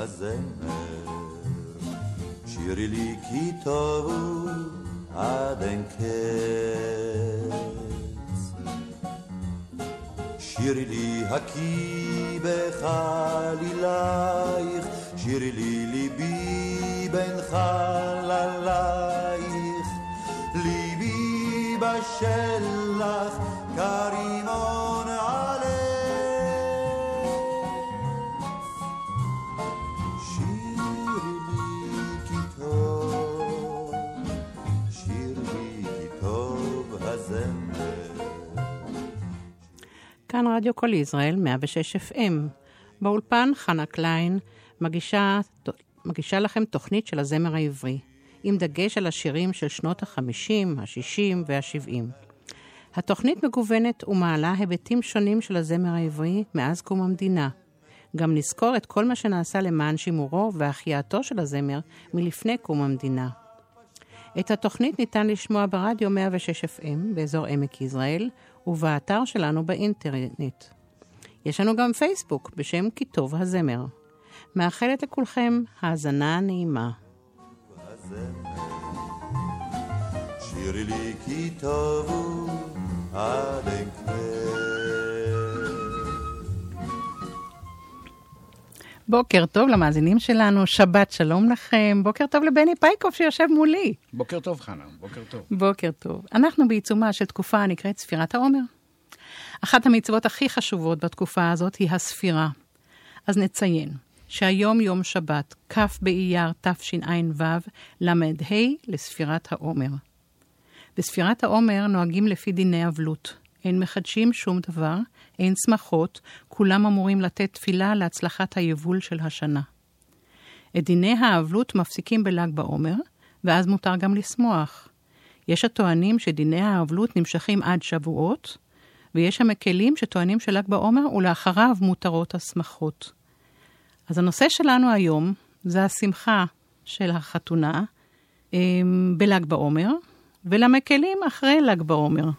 הזמר. שירי לי כי טוב עד אין קץ. שירי לי הקי בחלילייך, שירי לי ליבי בין חללייך, ליבי בשלח כאן רדיו כל ישראל, 106 FM. באולפן חנה קליין מגישה, מגישה לכם תוכנית של הזמר העברי, עם דגש על השירים של שנות ה-50, ה-60 וה-70. התוכנית מגוונת ומעלה היבטים שונים של הזמר העברי מאז קום המדינה. גם נזכור את כל מה שנעשה למען שימורו והחייאתו של הזמר מלפני קום המדינה. את התוכנית ניתן לשמוע ברדיו 106 FM באזור עמק יזרעאל ובאתר שלנו באינטרנט. יש לנו גם פייסבוק בשם כי טוב הזמר. מאחלת לכולכם האזנה נעימה. שירי לי כי טובו עד אין בוקר טוב למאזינים שלנו, שבת שלום לכם. בוקר טוב לבני פייקוב שיושב מולי. בוקר טוב, חנה, בוקר טוב. בוקר טוב. אנחנו בעיצומה של תקופה הנקראת ספירת העומר. אחת המצוות הכי חשובות בתקופה הזאת היא הספירה. אז נציין שהיום יום שבת, כ' באייר תשע"ו, ל"ה לספירת העומר. בספירת העומר נוהגים לפי דיני אבלות. אין מחדשים שום דבר, אין שמחות, כולם אמורים לתת תפילה להצלחת היבול של השנה. את דיני האבלות מפסיקים בל"ג בעומר, ואז מותר גם לשמוח. יש הטוענים שדיני האבלות נמשכים עד שבועות, ויש המקלים שטוענים של"ג בעומר ולאחריו מותרות השמחות. אז הנושא שלנו היום זה השמחה של החתונה אמ, בל"ג בעומר, ולמקלים אחרי ל"ג בעומר.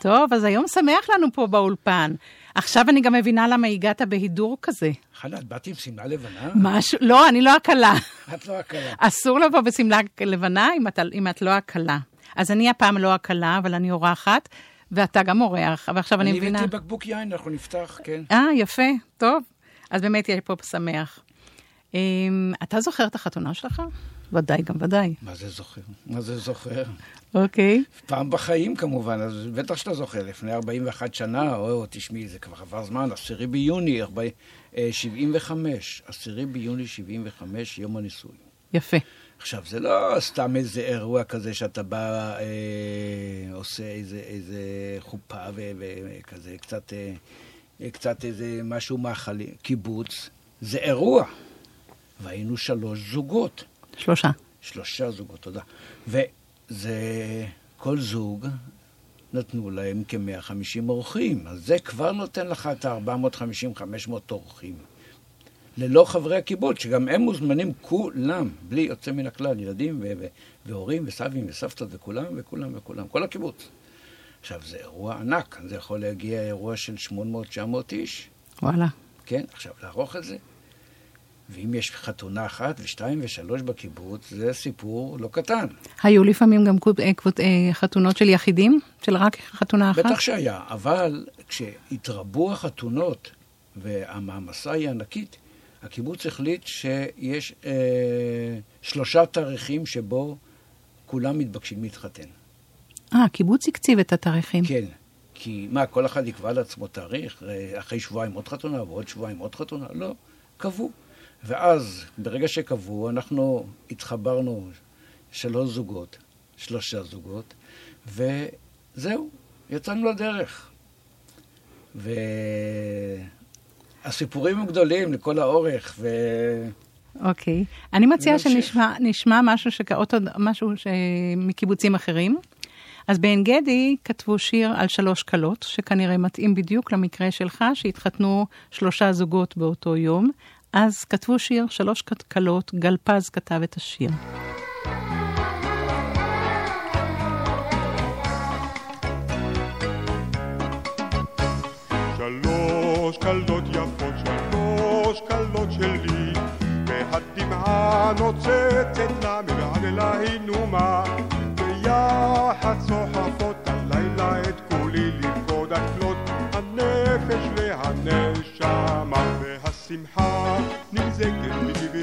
טוב, אז היום שמח לנו פה באולפן. עכשיו אני גם מבינה למה הגעת בהידור כזה. חנה, את באת עם שמלה לבנה? משהו, לא, אני לא הקלה. את לא הקלה. אסור לבוא בשמלה לבנה אם את, אם את לא הקלה. אז אני הפעם לא הקלה, אבל אני אורחת, ואתה גם אורח, ועכשיו אני, אני מבינה... הבאתי בקבוק יין, אנחנו נפתח, כן. אה, יפה, טוב. אז באמת יהיה פה שמח. אמ, אתה זוכר את החתונה שלך? ודאי, גם ודאי. מה זה זוכר? מה זה זוכר? אוקיי. פעם בחיים כמובן, אז בטח שאתה זוכר, לפני 41 שנה, או תשמעי, זה כבר עבר זמן, 10 ביוני 40, אה, 75, 10 ביוני 75, יום הנישואין. יפה. עכשיו, זה לא סתם איזה אירוע כזה שאתה בא, אה, עושה איזה, איזה חופה וכזה, קצת, אה, קצת איזה משהו מאכלי, קיבוץ. זה אירוע. והיינו שלוש זוגות. שלושה. שלושה זוגות, תודה. וזה, כל זוג נתנו להם כ-150 אורחים, אז זה כבר נותן לך את ה-450-500 אורחים. ללא חברי הקיבוץ, שגם הם מוזמנים כולם, בלי יוצא מן הכלל, ילדים ו- ו- והורים וסבים וסבתות וכולם וכולם וכולם, כל הקיבוץ. עכשיו, זה אירוע ענק, זה יכול להגיע אירוע של 800-900 איש, וואלה. כן? עכשיו, לערוך את זה. ואם יש חתונה אחת ושתיים ושלוש בקיבוץ, זה סיפור לא קטן. היו לפעמים גם אה, אה, חתונות של יחידים? של רק חתונה אחת? בטח שהיה, אבל כשהתרבו החתונות והמעמסה היא ענקית, הקיבוץ החליט שיש אה, שלושה תאריכים שבו כולם מתבקשים להתחתן. אה, הקיבוץ הקציב את התאריכים. כן, כי מה, כל אחד יקבע לעצמו תאריך, אה, אחרי שבועיים עוד חתונה ועוד שבועיים עוד חתונה? לא, קבעו. ואז, ברגע שקבעו, אנחנו התחברנו שלוש זוגות, שלושה זוגות, וזהו, יצאנו לדרך. והסיפורים הם גדולים לכל האורך, ו... אוקיי. אני מציעה. שנשמע נשמע משהו, שכ... אותו- משהו ש... מקיבוצים אחרים. אז בעין גדי כתבו שיר על שלוש כלות, שכנראה מתאים בדיוק למקרה שלך, שהתחתנו שלושה זוגות באותו יום. אז כתבו שיר, שלוש כלות, גלפז כתב את השיר. שלוש כלות יפות, שלוש כלות שלי, והדמעה נוצצת לה מבעד להינומה, ביחד סוחפות הלילה את כולי לרקוד הכלות, הנפש והנשמה, והשמחה נמזגת בגבעי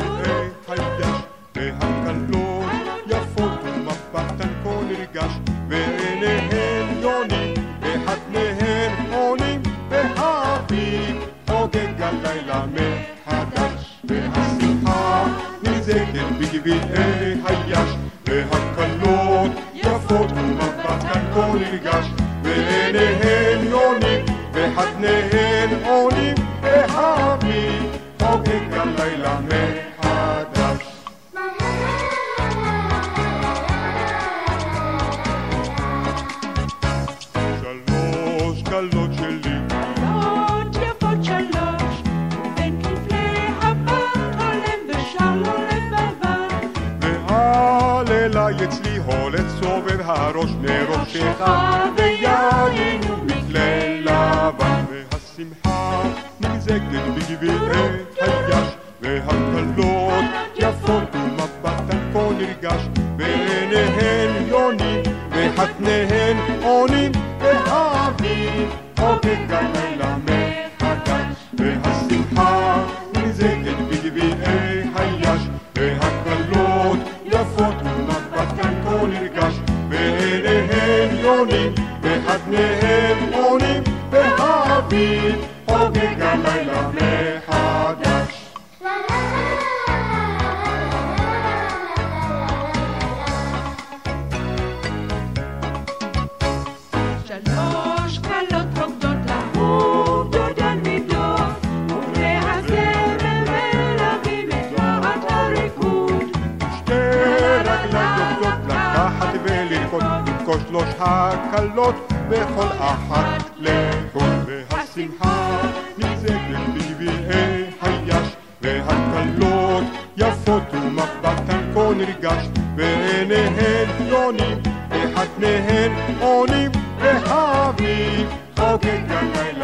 היש, והכלות יפות ומבטן כה נרגש, ועיניהן יונים, וחתניהן עונים, והאביב חוגג הלילה מחדש, והשמחה נמזגת בגבעי היש, והכלות יפות ומבטן כה נרגש, ועיניהן יונים, וחתניהן עונים, והאביב חוגג הלילה מחדש. שלוש כלות שלי, כלות יפות שלוש, ובין כנפי הבת הולם ושר לו לבבה. והלילה אצלי הולך סובב הראש מראש נמזגת בגבעי היש, והכלות יפות ומבטן כה נרגש, ועיניהן יונים, וחתניהן עונים, והאביב חוגג הלילה מחדש, והשמחה נמזגת בגבעי היש, והכלות יפות ומבטן כה נרגש, ועיניהן יונים, וחתניהן עונים, והאביב מחדש. שלוש כלות רוקדות להוא דודן מדור, ובני הזמר מלווים את תנועת הריקוד. שתי רגליים עובדות לקחת ולרקוד, לרכוש שלוש הקלות, וכל אחת לחוד. והשמחה נמזגת בגביעי היש, והקלות יפות ומבטן כה נרגש, ועיניהן יונים, וחתניהן עונים, והאביב חוגג הלילה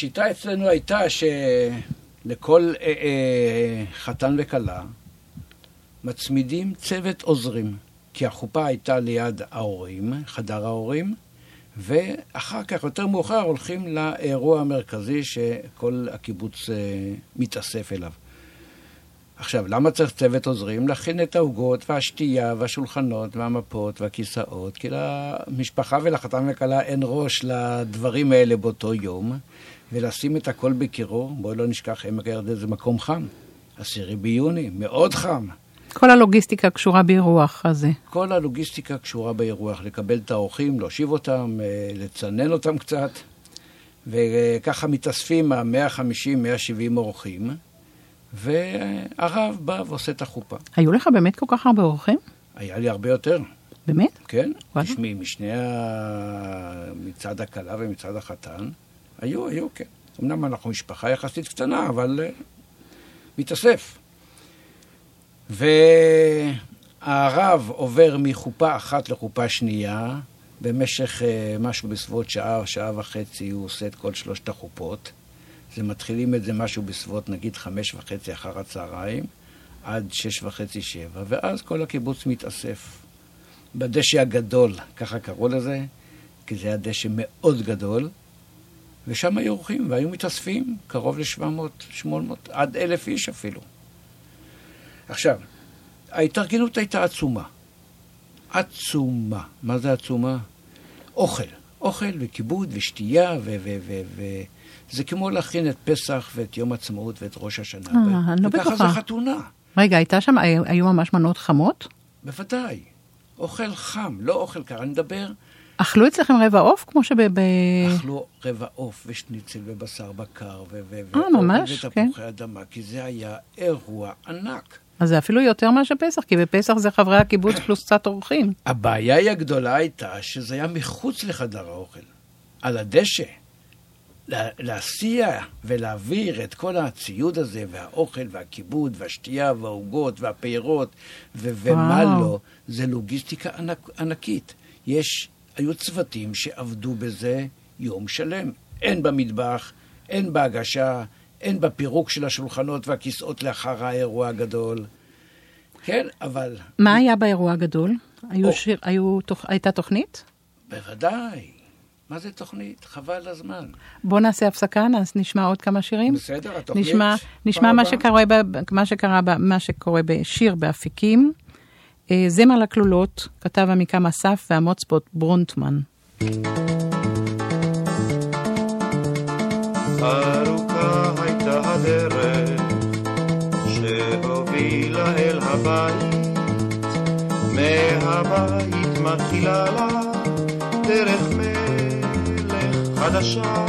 השיטה אצלנו הייתה שלכל אה, אה, חתן וכלה מצמידים צוות עוזרים. כי החופה הייתה ליד ההורים, חדר ההורים, ואחר כך, יותר מאוחר, הולכים לאירוע המרכזי שכל הקיבוץ אה, מתאסף אליו. עכשיו, למה צריך צוות עוזרים? להכין את העוגות והשתייה והשולחנות והמפות והכיסאות, כי למשפחה ולחתן וכלה אין ראש לדברים האלה באותו יום, ולשים את הכל בקירור, בואו לא נשכח, עמק הירדן זה מקום חם. עשירי ביוני, מאוד חם. כל הלוגיסטיקה קשורה באירוח הזה. כל הלוגיסטיקה קשורה באירוח, לקבל את האורחים, להושיב אותם, אה, לצנן אותם קצת, וככה מתאספים ה-150-170 אורחים, והרב בא ועושה את החופה. היו לך באמת כל כך הרבה אורחים? היה לי הרבה יותר, באמת? כן? וואלה. תשמעי, משני ה... מצד הכלה ומצד החתן, היו, היו, כן. אמנם אנחנו משפחה יחסית קטנה, אבל uh, מתאסף. והרב עובר מחופה אחת לחופה שנייה, במשך uh, משהו בסביבות שעה, שעה וחצי, הוא עושה את כל שלושת החופות. זה מתחילים את זה משהו בסביבות נגיד חמש וחצי אחר הצהריים, עד שש וחצי, שבע, ואז כל הקיבוץ מתאסף. בדשא הגדול, ככה קראו לזה, כי זה היה דשא מאוד גדול, ושם היו אורחים, והיו מתאספים קרוב ל-700, 800, עד אלף איש אפילו. עכשיו, ההתארגנות הייתה עצומה. עצומה. מה זה עצומה? אוכל. אוכל וכיבוד ושתייה, ו... ו, ו, ו זה כמו להכין את פסח ואת יום עצמאות ואת ראש השנה. אה, אני לא וככה בטוחה. זה חתונה. רגע, הייתה שם, היו היו ממש מנות חמות? בוודאי. אוכל חם, לא אוכל קר. אני מדבר, אכלו אצלכם רבע עוף כמו שב... ב... אכלו רבע עוף ושניצל ובשר בקר ו... ו- אה, ממש, ותפוחי אדמה, כי זה היה אירוע ענק. אז זה אפילו יותר מאשר פסח, כי בפסח זה חברי הקיבוץ פלוס קצת אורחים. הבעיה היא הגדולה הייתה שזה היה מחוץ לחדר האוכל, על הדשא. לה- להסיע ולהעביר את כל הציוד הזה, והאוכל, והכיבוד, והשתייה, והעוגות, והפירות, ו- ומה. לא, זה לוגיסטיקה ענק, ענקית. יש, היו צוותים שעבדו בזה יום שלם. אין במטבח, אין בהגשה, אין בפירוק של השולחנות והכיסאות לאחר האירוע הגדול. כן, אבל מה היה באירוע הגדול? היו או. שיר, היו, תוכ... הייתה תוכנית? בוודאי. מה זה תוכנית? חבל הזמן. בואו נעשה הפסקה, נס- נשמע עוד כמה שירים. בסדר, התוכנית... נשמע, נשמע מה. שקורה, ב, מה שקרה, ב, מה שקורה בשיר באפיקים. אה, זמר לכלולות, כתב עמיקם אסף והמוצפוט ברונטמן. ארוכה הייתה הדרך שהובילה אל הבית, מהבית מתחילה לה דרך מלך חדשה,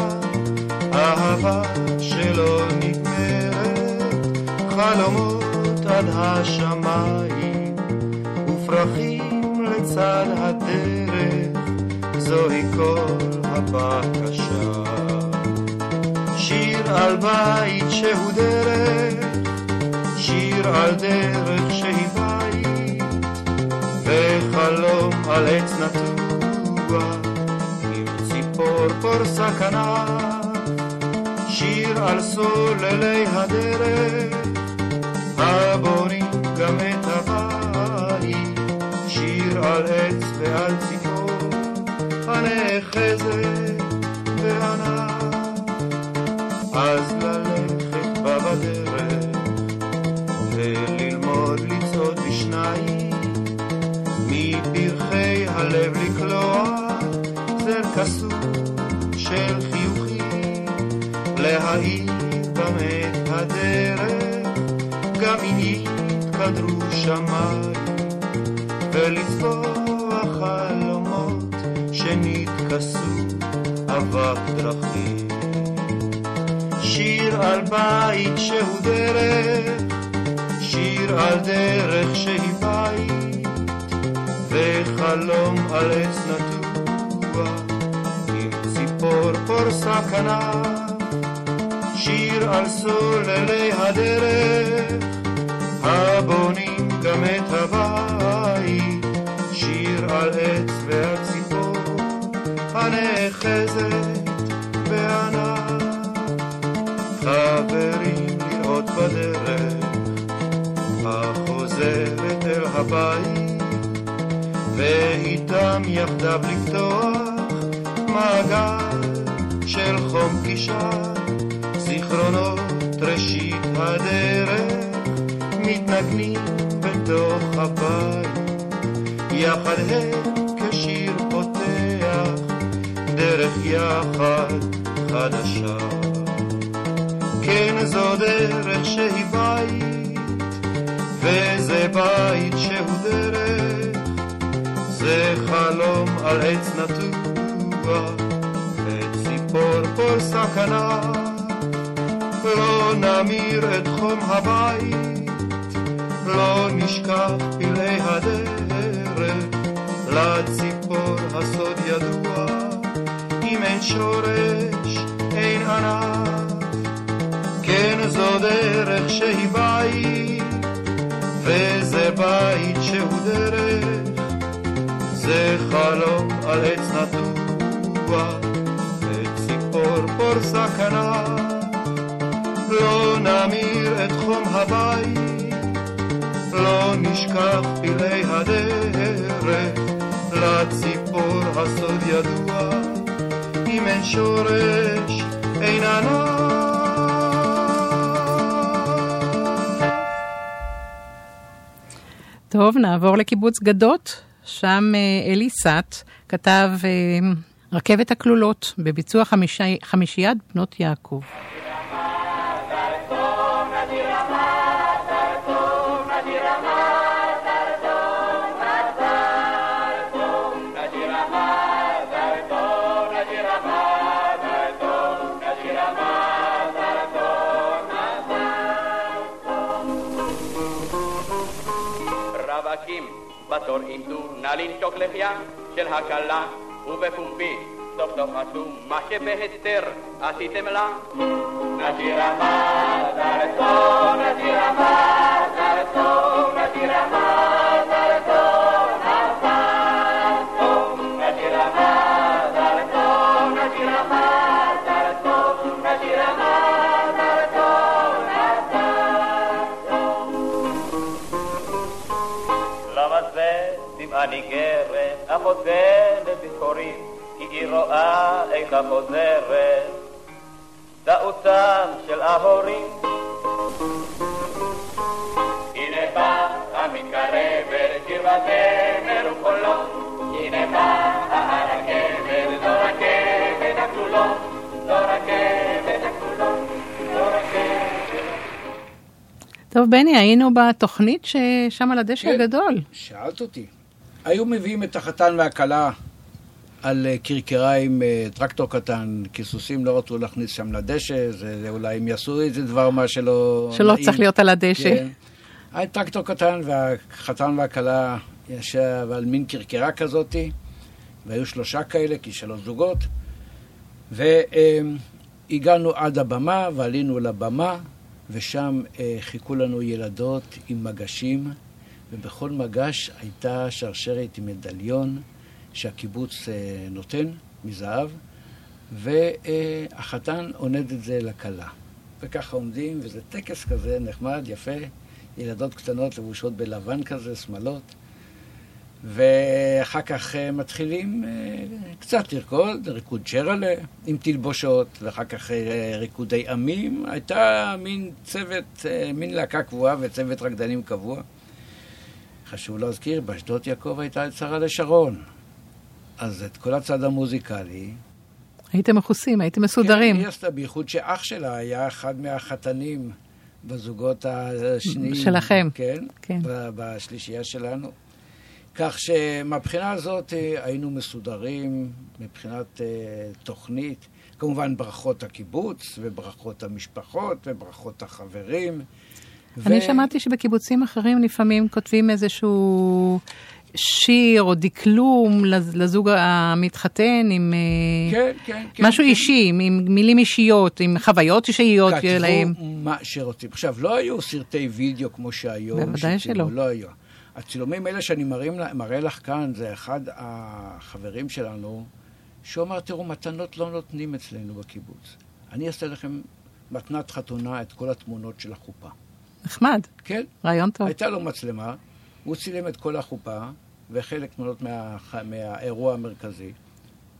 אהבה שלא נגמרת, חלומות עד השמיים, ופרחים לצד הדרך, זוהי כל הבקשה. שיר על בית שהוא דרך, שיר על דרך שהיא בית, וחלום על עץ נטוע, עם ציפור פורסה כנף, שיר על סוללי הדרך, הבונים גם את הבית, על עץ ועל ציפור, הנאחזת בענף. אז ללכת בה בדרך, וללמוד לצעוד בשניים, מפרחי הלב לקלוע זר כסוף של חיוכים, להאיר במת הדרך, גם אם יתקדרו שמיים, ולצבוע חלומות שנתכסו אבק דרכים. שיר על בית שהוא דרך, שיר על דרך שהיא בית, וחלום על עץ נטוע, עם ציפור פורסה כנף, שיר על סוללי הדרך, הבונים גם את הבית, שיר על עץ והציפור, הנאחזת בענף. חברים לראות בדרך, החוזרת אל הבית, ואיתם יחדיו לפתוח מעגל של חום פגישה, זיכרונות ראשית הדרך, מתנגנים בתוך הבית, יחד הם כשיר פותח, דרך יחד חדשה. כן, זו דרך שהיא בית, וזה בית שהוא דרך, זה חלום על עץ נטוע, וציפור פורסה כנף. לא נמיר את חום הבית, לא נשכח פלאי הדרך, לציפור הסוד ידוע, אם אין שורש, אין ענף. כן, זו דרך שהיא בית, וזה בית שהוא דרך, זה חלום על עץ נטוע, וציפור פורסה כנף. לא נמיר את חום הבית, לא נשכח פלאי הדרך, לציפור הסוד ידוע, אם אין שורש, אין ענף. טוב, נעבור לקיבוץ גדות, שם אה, אלי סאט כתב אה, רכבת הכלולות בביצוע חמישי, חמישיית בנות יעקב. בתור עמדו נא לנשוק לחיה של הכלה ובפומבי סוף סוף עשו מה שבהסתר עשיתם לה נשיר המזל טוב, נשיר המזל טוב, נשיר המזל רואה איך החוזרת, טעותם של ההורים. הנה באה המתקרבת, שיר וזמר וקולות, הנה באה הרכבת, זו רכבת הכלולות, זו רכבת הכלולות, זו רכבת טוב, בני, היינו בתוכנית ששם על הדשא כן. הגדול. שאלת אותי. היו מביאים את החתן והכלה על אה, כרכרה עם אה, טרקטור קטן, כי סוסים לא רצו להכניס שם לדשא, זה, זה אולי הם יעשו איזה דבר מה שלא... שלא נעים. צריך להיות על הדשא. כן. היה טרקטור קטן, והחתן והכלה ישב על מין כרכרה כזאתי, והיו שלושה כאלה, כי שלוש זוגות, והגענו עד הבמה, ועלינו לבמה, ושם אה, חיכו לנו ילדות עם מגשים, ובכל מגש הייתה שרשרת עם מדליון שהקיבוץ אה, נותן מזהב, והחתן עונד את זה לכלה. וככה עומדים, וזה טקס כזה נחמד, יפה, ילדות קטנות לבושות בלבן כזה, שמלות. ואחר כך אה, מתחילים אה, קצת לרקוד, ריקוד ג'רלה עם תלבושות, ואחר כך ריקודי עמים. הייתה מין צוות, מין להקה קבועה וצוות רקדנים קבוע. חשוב להזכיר, באשדות יעקב הייתה את שרה לשרון. אז את כל הצד המוזיקלי... הייתם מכוסים, הייתם מסודרים. כן, היא עשתה, בייחוד שאח שלה היה אחד מהחתנים בזוגות השניים. שלכם. כן, כן. בשלישייה שלנו. כך שמבחינה הזאת אה, היינו מסודרים מבחינת אה, תוכנית. כמובן ברכות הקיבוץ, וברכות המשפחות, וברכות החברים. אני ו- שמעתי שבקיבוצים אחרים לפעמים כותבים איזשהו שיר או דקלום לז- לזוג המתחתן עם אה, כן, כן, כן. משהו כן. אישי, עם מילים אישיות, עם חוויות אישיות שלהם. כתבו מה שרוצים. עכשיו, לא היו סרטי וידאו כמו שהיום. בוודאי שלא. לא היו. הצילומים האלה שאני מראים, לה- מראה לך כאן, זה אחד החברים שלנו, שאומר, תראו, מתנות לא נותנים אצלנו בקיבוץ. אני אעשה לכם מתנת חתונה את כל התמונות של החופה. נחמד, כן? רעיון טוב. הייתה לו מצלמה, הוא צילם את כל החופה, וחלק תמונות מה, מהאירוע המרכזי,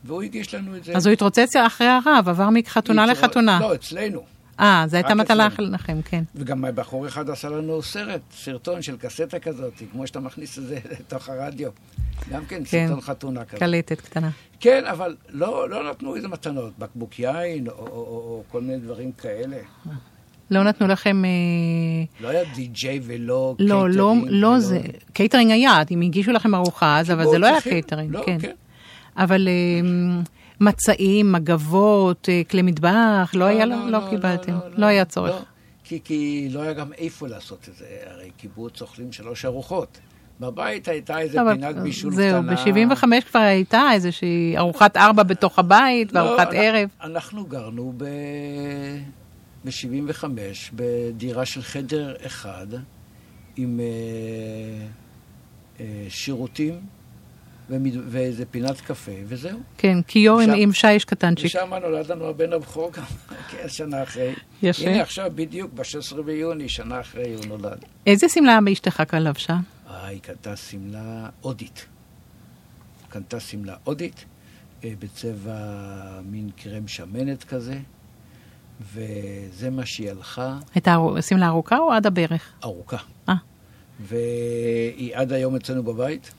והוא הגיש לנו את זה. אז הוא התרוצץ אחרי הרב, עבר מחתונה התרו- לחתונה. לא, אצלנו. אה, זו הייתה מטלה. לכם, כן. וגם בחור אחד עשה לנו סרט, סרטון של קסטה כזאת, כמו שאתה מכניס את זה לתוך הרדיו. גם כן, כן. סרטון חתונה כזה. קלטת קטנה. כן, אבל לא, לא נתנו איזה מתנות, בקבוק יין או, או, או, או כל מיני דברים כאלה. לא נתנו לכם... אה, לא היה די-ג'יי ולא לא, לא, קייטרינג לא ולא- זה. קייטרינג היה, אם הגישו לכם ארוחה אז, אבל זה לא היה. קייטרינג, לא, כן. כן. אבל אה, מצעים, מגבות, אה, כלי מטבח, לא היה, לא לא קיבלתם. לא היה צורך. לא, כי, כי לא היה גם איפה לעשות את זה. הרי קיבוץ אוכלים שלוש ארוחות. בבית הייתה איזה אבל פינת בישול זהו, קטנה. ב-75 כבר הייתה איזושהי ארוחת ארבע בתוך הבית, לא, וארוחת אנחנו- ערב. אנחנו גרנו ב... ב-75 בדירה של חדר אחד עם אה, אה, שירותים ומד... ואיזה פינת קפה, וזהו. כן, כיור עם- עם שיש קטנצ'יק. ושם נולד לנו הבן הבכור גם, כן, שנה אחרי. יפה. הנה עכשיו, בדיוק, ב-16 ביוני, שנה אחרי הוא נולד. איזה שמלה אשתך לבשה? אה, היא קנתה שמלה הודית. קנתה שמלה הודית, אה, בצבע מין קרם שמנת כזה, וזה מה שהיא הלכה, הייתה שמלה ארוכה או עד הברך? ארוכה. אה. והיא עד היום אצלנו בבית.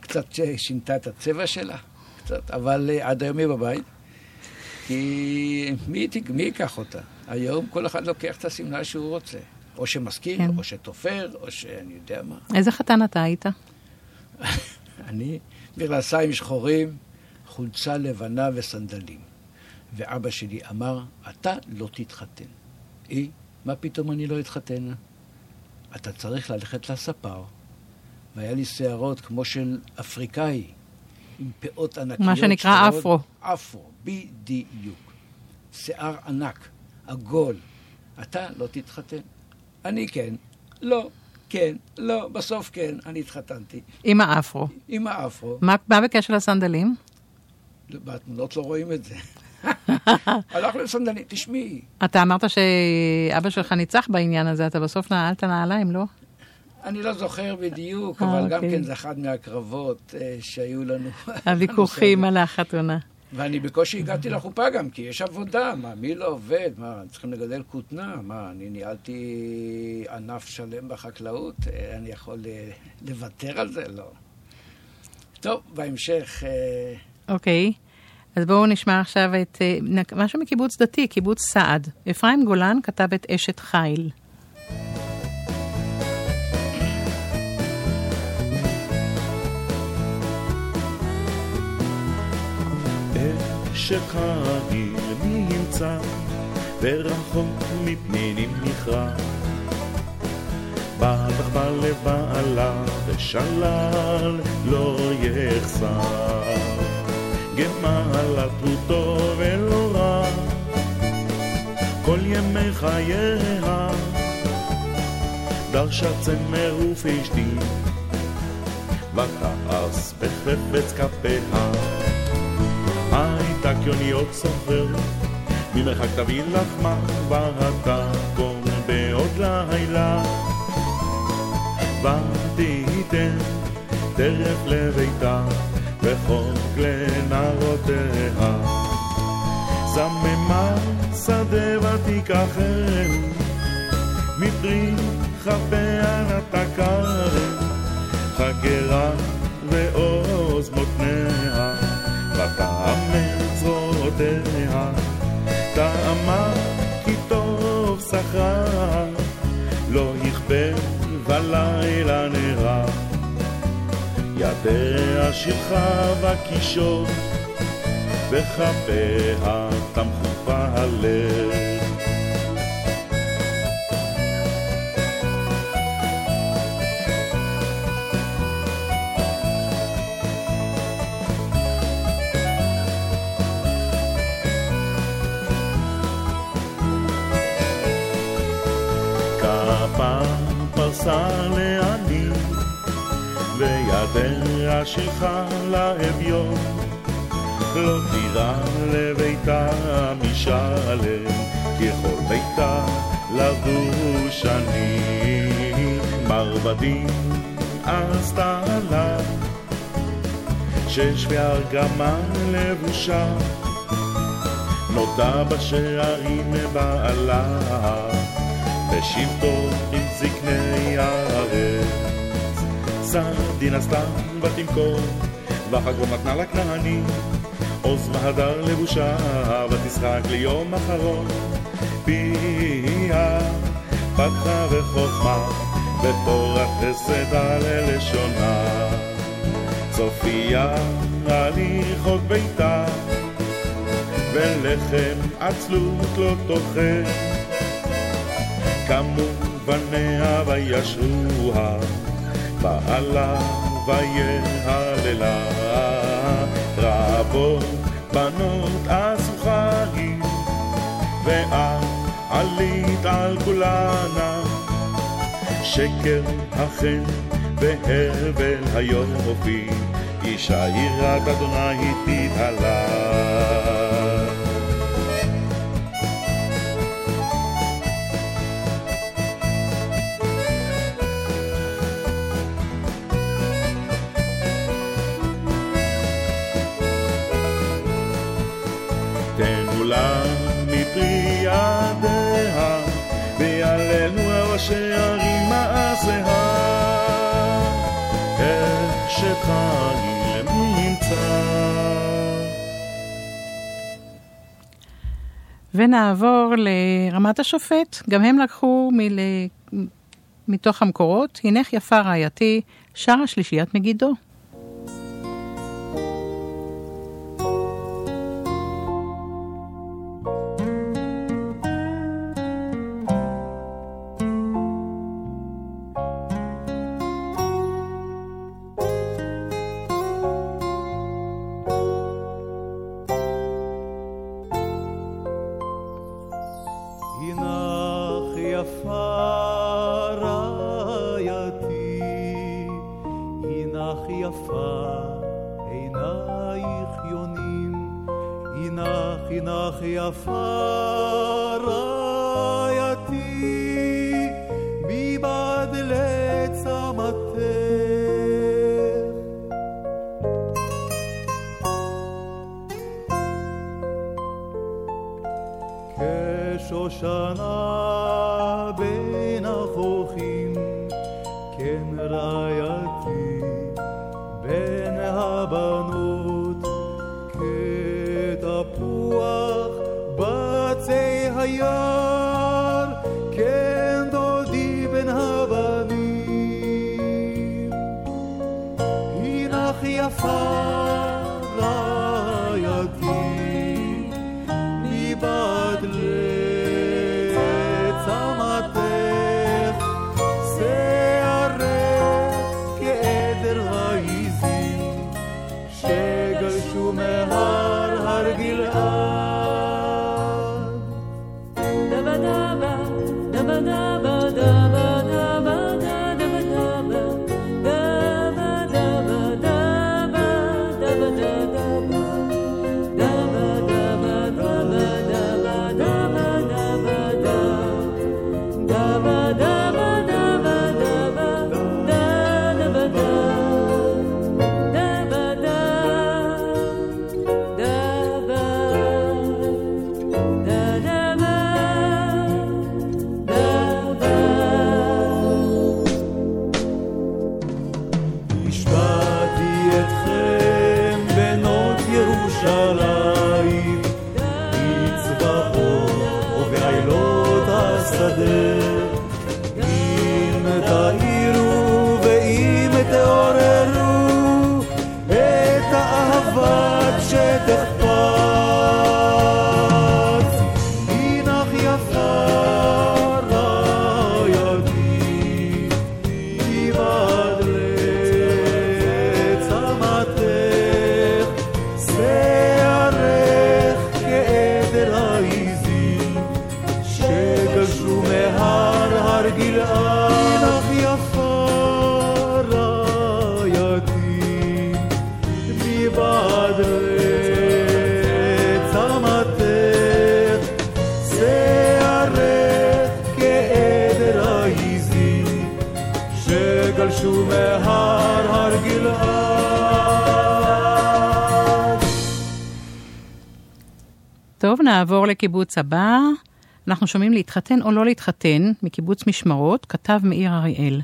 קצת שינתה את הצבע שלה, קצת, אבל אה, עד היום היא בבית. כי מי, מי ייקח אותה? היום כל אחד לוקח את השמלה שהוא רוצה. או שמזכיר, כן. או שתופר, או שאני יודע מה. איזה חתן אתה היית? אני מכנסיים שחורים, חולצה לבנה וסנדלים. ואבא שלי אמר, אתה לא תתחתן. היא, מה פתאום אני לא אתחתן? אתה צריך ללכת לספר. והיה לי שערות כמו של אפריקאי, עם פאות ענקיות. מה שנקרא שחורות. אפרו. אפרו, בדיוק. שיער ענק, עגול. אתה לא תתחתן. אני כן, לא, כן, לא, בסוף כן, אני התחתנתי. עם האפרו. עם האפרו. מה מה בקשר לסנדלים? בתמונות לא רואים את זה. הלכנו לסנדלים, תשמעי, אתה אמרת שאבא שלך ניצח בעניין הזה, אתה בסוף נעלת נעליים, לא? אני לא זוכר בדיוק, אבל גם אוקיי. כן זה אחד מהקרבות אה, שהיו לנו. הוויכוחים על החתונה. ואני בקושי הגעתי לחופה גם, כי יש עבודה, מה, מי לא עובד? מה, צריכים לגדל כותנה? מה, אני ניהלתי ענף שלם בחקלאות? אה, אני יכול אה, לוותר על זה? לא. טוב, בהמשך... אוקיי. אז בואו נשמע עכשיו את אה, משהו מקיבוץ דתי, קיבוץ סעד. אפרים גולן כתב את אשת חיל. אשת חיל מי ימצא, ורחוק מפנינים נכרע. בטח בא לבעלה, ושלל לא יחסר. גמל פלוטו ולא רע, כל ימי חייה. דרשה צמר ופשתים, ותעש בחפץ כפיה. הייתה קיוניות סוחר, ממרחק תביא לחמה, ותקום בעוד לילה. ותיתן טרף לביתה, וחוק לנערותיה. זממה שדה ותיקחהו, מפרי כפיה נתקרב, חגרה ועוז מותניה, ותאמר צרותיה, טעמה כי טוב שכרה, לא יכפה בלילה נרה. ידיה שילחה בקישון, בכפיה תמכו בהלב. שילחה לאביון. לא תירא לביתה משלם, כי יכול ביתה לבוש אני. מרבדים עשתה לה, שש וארגמה לבושה, נודע בשערים מבעלה, בשבטו עם זקני הארץ. סדין עשתה ותמכור, וחגו נתנה לכנעני, עוז והדר לבושה, ותשחק ליום אחרון. פיה פתחה וחוכמה, ותורת חסד על לשונה. צופיה הליכות ביתה, ולחם עצלות לא תאכל. קמו בניה וישרוה, בעלה ויהללה. רבות בנות עשו חיים, ואת עלית על כולנה. שקר החן והבל היופי, אישה יראת אדוני תתהלה. ערים מעשיה. אשת חיל נמצא. ונעבור לרמת השופט, גם הם לקחו מל... מתוך המקורות, הנך יפה רעייתי, שרה שלישיית מגידו. לקיבוץ הבא. אנחנו שומעים להתחתן או לא להתחתן מקיבוץ משמרות, כתב מאיר אריאל.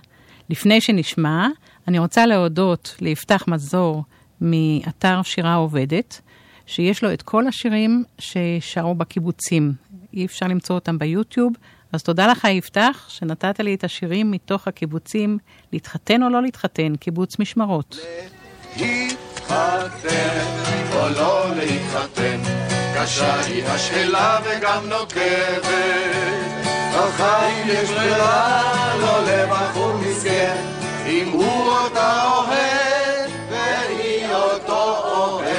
לפני שנשמע, אני רוצה להודות ליפתח מזור מאתר שירה עובדת, שיש לו את כל השירים ששרו בקיבוצים. אי אפשר למצוא אותם ביוטיוב, אז תודה לך, יפתח, שנתת לי את השירים מתוך הקיבוצים, להתחתן או לא להתחתן, קיבוץ משמרות. להתחתן או לא להתחתן, קשה היא השאלה וגם נוקבת. בחיים יש ברירה, לא לבחור מסכן, אם הוא אותה אוהב והיא אותו אוהבת.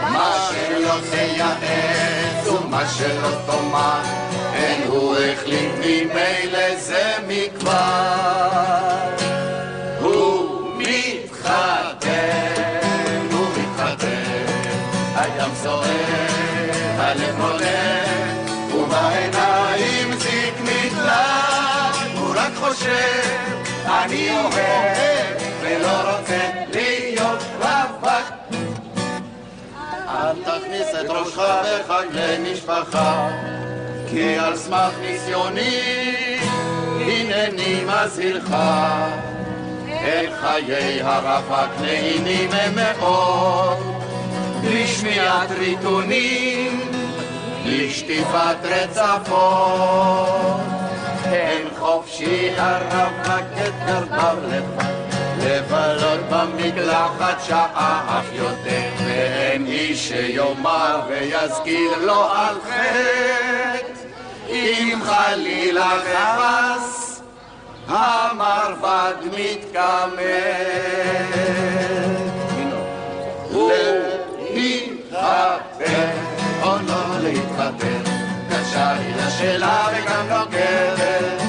מה שלא תייעץ ומה שלא תאמר, אין הוא החליט ממילא זה מכבר. הלב הולך, ובעיניים זיק נדלק, הוא רק חושב, אני אוהב, ולא רוצה להיות רווק. אל תכניס את ראשך בחיי משפחה, כי על סמך ניסיוני, הנני מזהירך. את חיי הרווק נעימים הם מאוד, בלי שמיעת ריתונים, בלי שטיפת רצפות. אין חופשי את גרביו לבד, לבלות במקלחת שעה אף יותר, ואין איש שיאמר ויזכיר לו על חטא, אם חלילה וחס המרבד מתקמא. להתחתן או לא להתחתן, קשה היא לשאלה וגם נוקבת.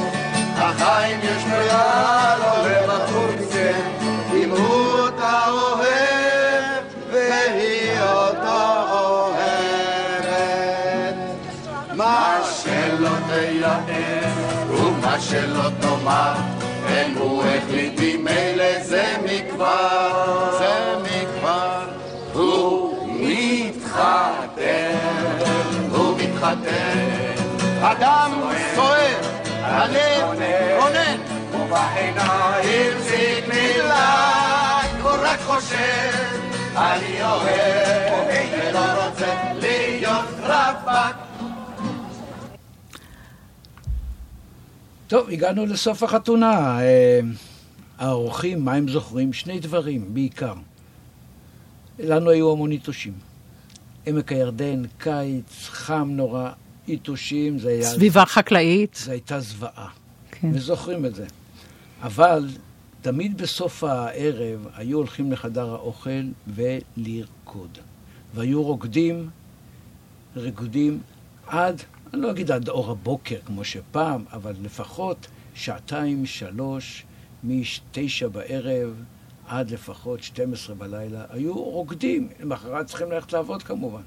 החיים יש ברירה, לא לבחור מסכן, אם הוא אותה אוהב והיא אותו אוהבת. מה שלא תייעץ ומה שלא תאמר, אין הוא החליט ממילא זה מכבר. מתחתן. הדם סוער, הלב רונן, ובעיניים זיק נדלק, הוא רק חושב, אני אוהב, ולא רוצה להיות רווק. טוב, הגענו לסוף החתונה. אה, האורחים, מה הם זוכרים? שני דברים, בעיקר. לנו היו המון יתושים. עמק הירדן, קיץ, חם נורא, יתושים, זה היה... סביבה חקלאית. זה הייתה זוועה. כן. וזוכרים את זה. אבל תמיד בסוף הערב היו הולכים לחדר האוכל ולרקוד. והיו רוקדים, ריקודים עד, אני לא אגיד עד אור הבוקר כמו שפעם, אבל לפחות שעתיים, שלוש, מתשע בערב עד לפחות 12 בלילה, היו רוקדים. למחרת צריכים ללכת לעבוד כמובן.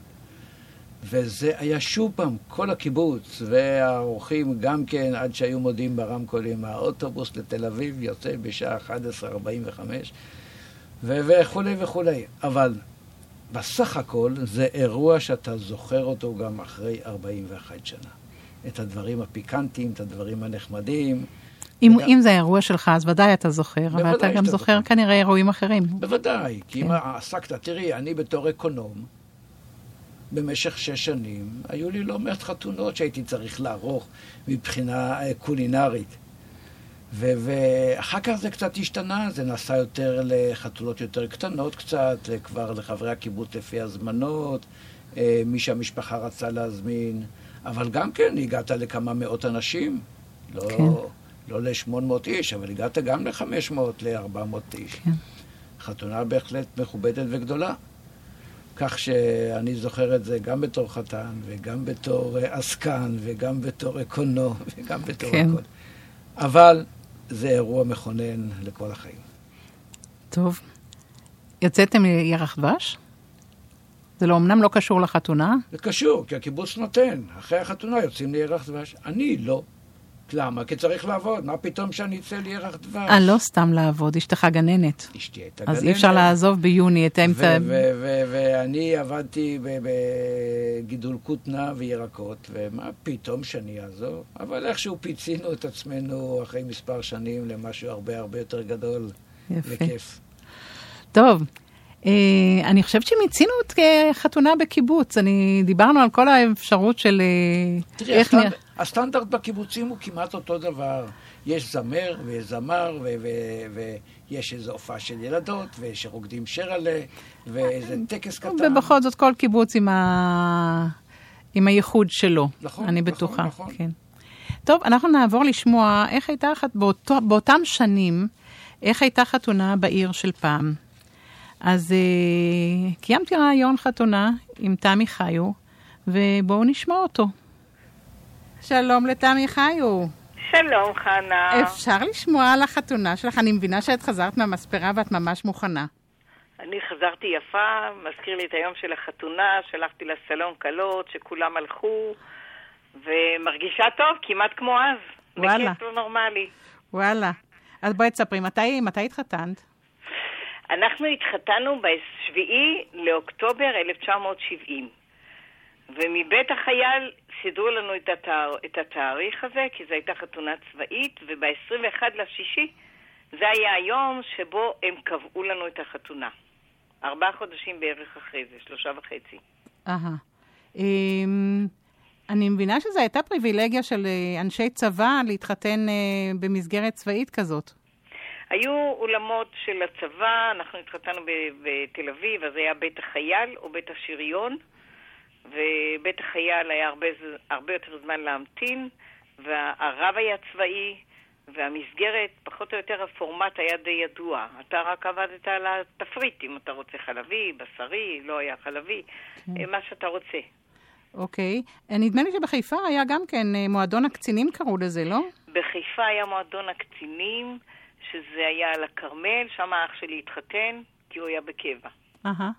וזה היה שוב פעם, כל הקיבוץ והאורחים גם כן, עד שהיו מודיעים ברמקולים, האוטובוס לתל אביב יוצא בשעה 11:45 ו- וכולי וכולי. אבל בסך הכל זה אירוע שאתה זוכר אותו גם אחרי 41 שנה. את הדברים הפיקנטיים, את הדברים הנחמדים. אם, וגם- אם זה האירוע שלך, אז ודאי אתה זוכר, אבל אתה גם זוכר זוכר. כנראה אירועים אחרים. בוודאי, כי אם כן. עסקת, תראי, אני בתור אקונום, במשך שש שנים, היו לי לא מעט חתונות שהייתי צריך לערוך מבחינה אה, קולינרית. ואחר כך זה קצת השתנה, זה נעשה יותר לחתונות יותר קטנות קצת, כבר לחברי הקיבוץ לפי הזמנות, אה, מי שהמשפחה רצה להזמין, אבל גם כן הגעת לכמה מאות אנשים. לא, כן. לא ל-800 איש, אבל הגעת גם ל-500, ל-400 איש. כן. חתונה בהחלט מכובדת וגדולה. כך שאני זוכר את זה גם בתור חתן, וגם בתור אה, עסקן, וגם בתור אקונום, וגם בתור כן. הכל. אבל זה אירוע מכונן לכל החיים. טוב. יצאתם לירח דבש? זה לא, אמנם לא קשור לחתונה, זה קשור, כי הקיבוץ נותן. אחרי החתונה יוצאים לירח דבש. אני לא. למה? כי צריך לעבוד, מה פתאום שאני אצא לירח דבש? אה, לא סתם לעבוד, אשתך גננת. אשתי הייתה אז גננת. אי אפשר לעזוב ביוני את ו- ואני עבדתי בגידול כותנה וירקות, ומה פתאום שאני אעזוב? אבל איכשהו פיצינו את עצמנו אחרי מספר שנים למשהו הרבה הרבה יותר גדול יפה. וכיף. טוב, אני חושבת שמיצינו את אה, חתונה בקיבוץ. אני, דיברנו על כל האפשרות של אה, תראי. הסטנד... הסטנדרט בקיבוצים הוא כמעט אותו דבר. יש זמר ויש זמר, ו- ו- ויש איזו הופעה של ילדות, ושרוקדים שרל'ה, ואיזה טקס קטן. ובכל זאת כל קיבוץ עם, ה... עם הייחוד שלו. נכון, אני נכון, בטוחה, נכון. כן. טוב, אנחנו נעבור לשמוע איך הייתה, באותו, באותם שנים, איך הייתה חתונה בעיר של פעם. אז אה, קיימתי רעיון חתונה עם תמי חיו, ובואו נשמע אותו. שלום לתמי חיו. שלום, חנה. אפשר לשמוע על החתונה שלך? אני מבינה שאת חזרת מהמספרה ואת ממש מוכנה. אני חזרתי יפה, מזכיר לי את היום של החתונה, שלחתי לסלון כלות, שכולם הלכו, ומרגישה טוב, כמעט כמו אז. וואלה. בכיף לא נורמלי. וואלה. אז בואי תספרי, מתי, מתי התחתנת? אנחנו התחתנו ב-7 לאוקטובר 1970, ומבית החייל סידרו לנו את, התאר, את התאריך הזה, כי זו הייתה חתונה צבאית, וב-21 לשישי זה היה היום שבו הם קבעו לנו את החתונה. ארבעה חודשים בערך אחרי זה, שלושה וחצי. אהה. אמ, אני מבינה שזו הייתה פריבילגיה של אה, אנשי צבא להתחתן אה, במסגרת צבאית כזאת. היו אולמות של הצבא, אנחנו התחתנו בתל אביב, אז היה בית החייל או בית השריון, ובית החייל היה הרבה, הרבה יותר זמן להמתין, והרב היה צבאי, והמסגרת, פחות או יותר הפורמט היה די ידוע. אתה רק עבדת על התפריט, אם אתה רוצה חלבי, בשרי, לא היה חלבי, כן. מה שאתה רוצה. אוקיי. אה, נדמה לי שבחיפה היה גם כן, אה, מועדון הקצינים קראו לזה, לא? בחיפה היה מועדון הקצינים, שזה היה על הכרמל, שם אח שלי התחתן, כי הוא היה בקבע. אהה.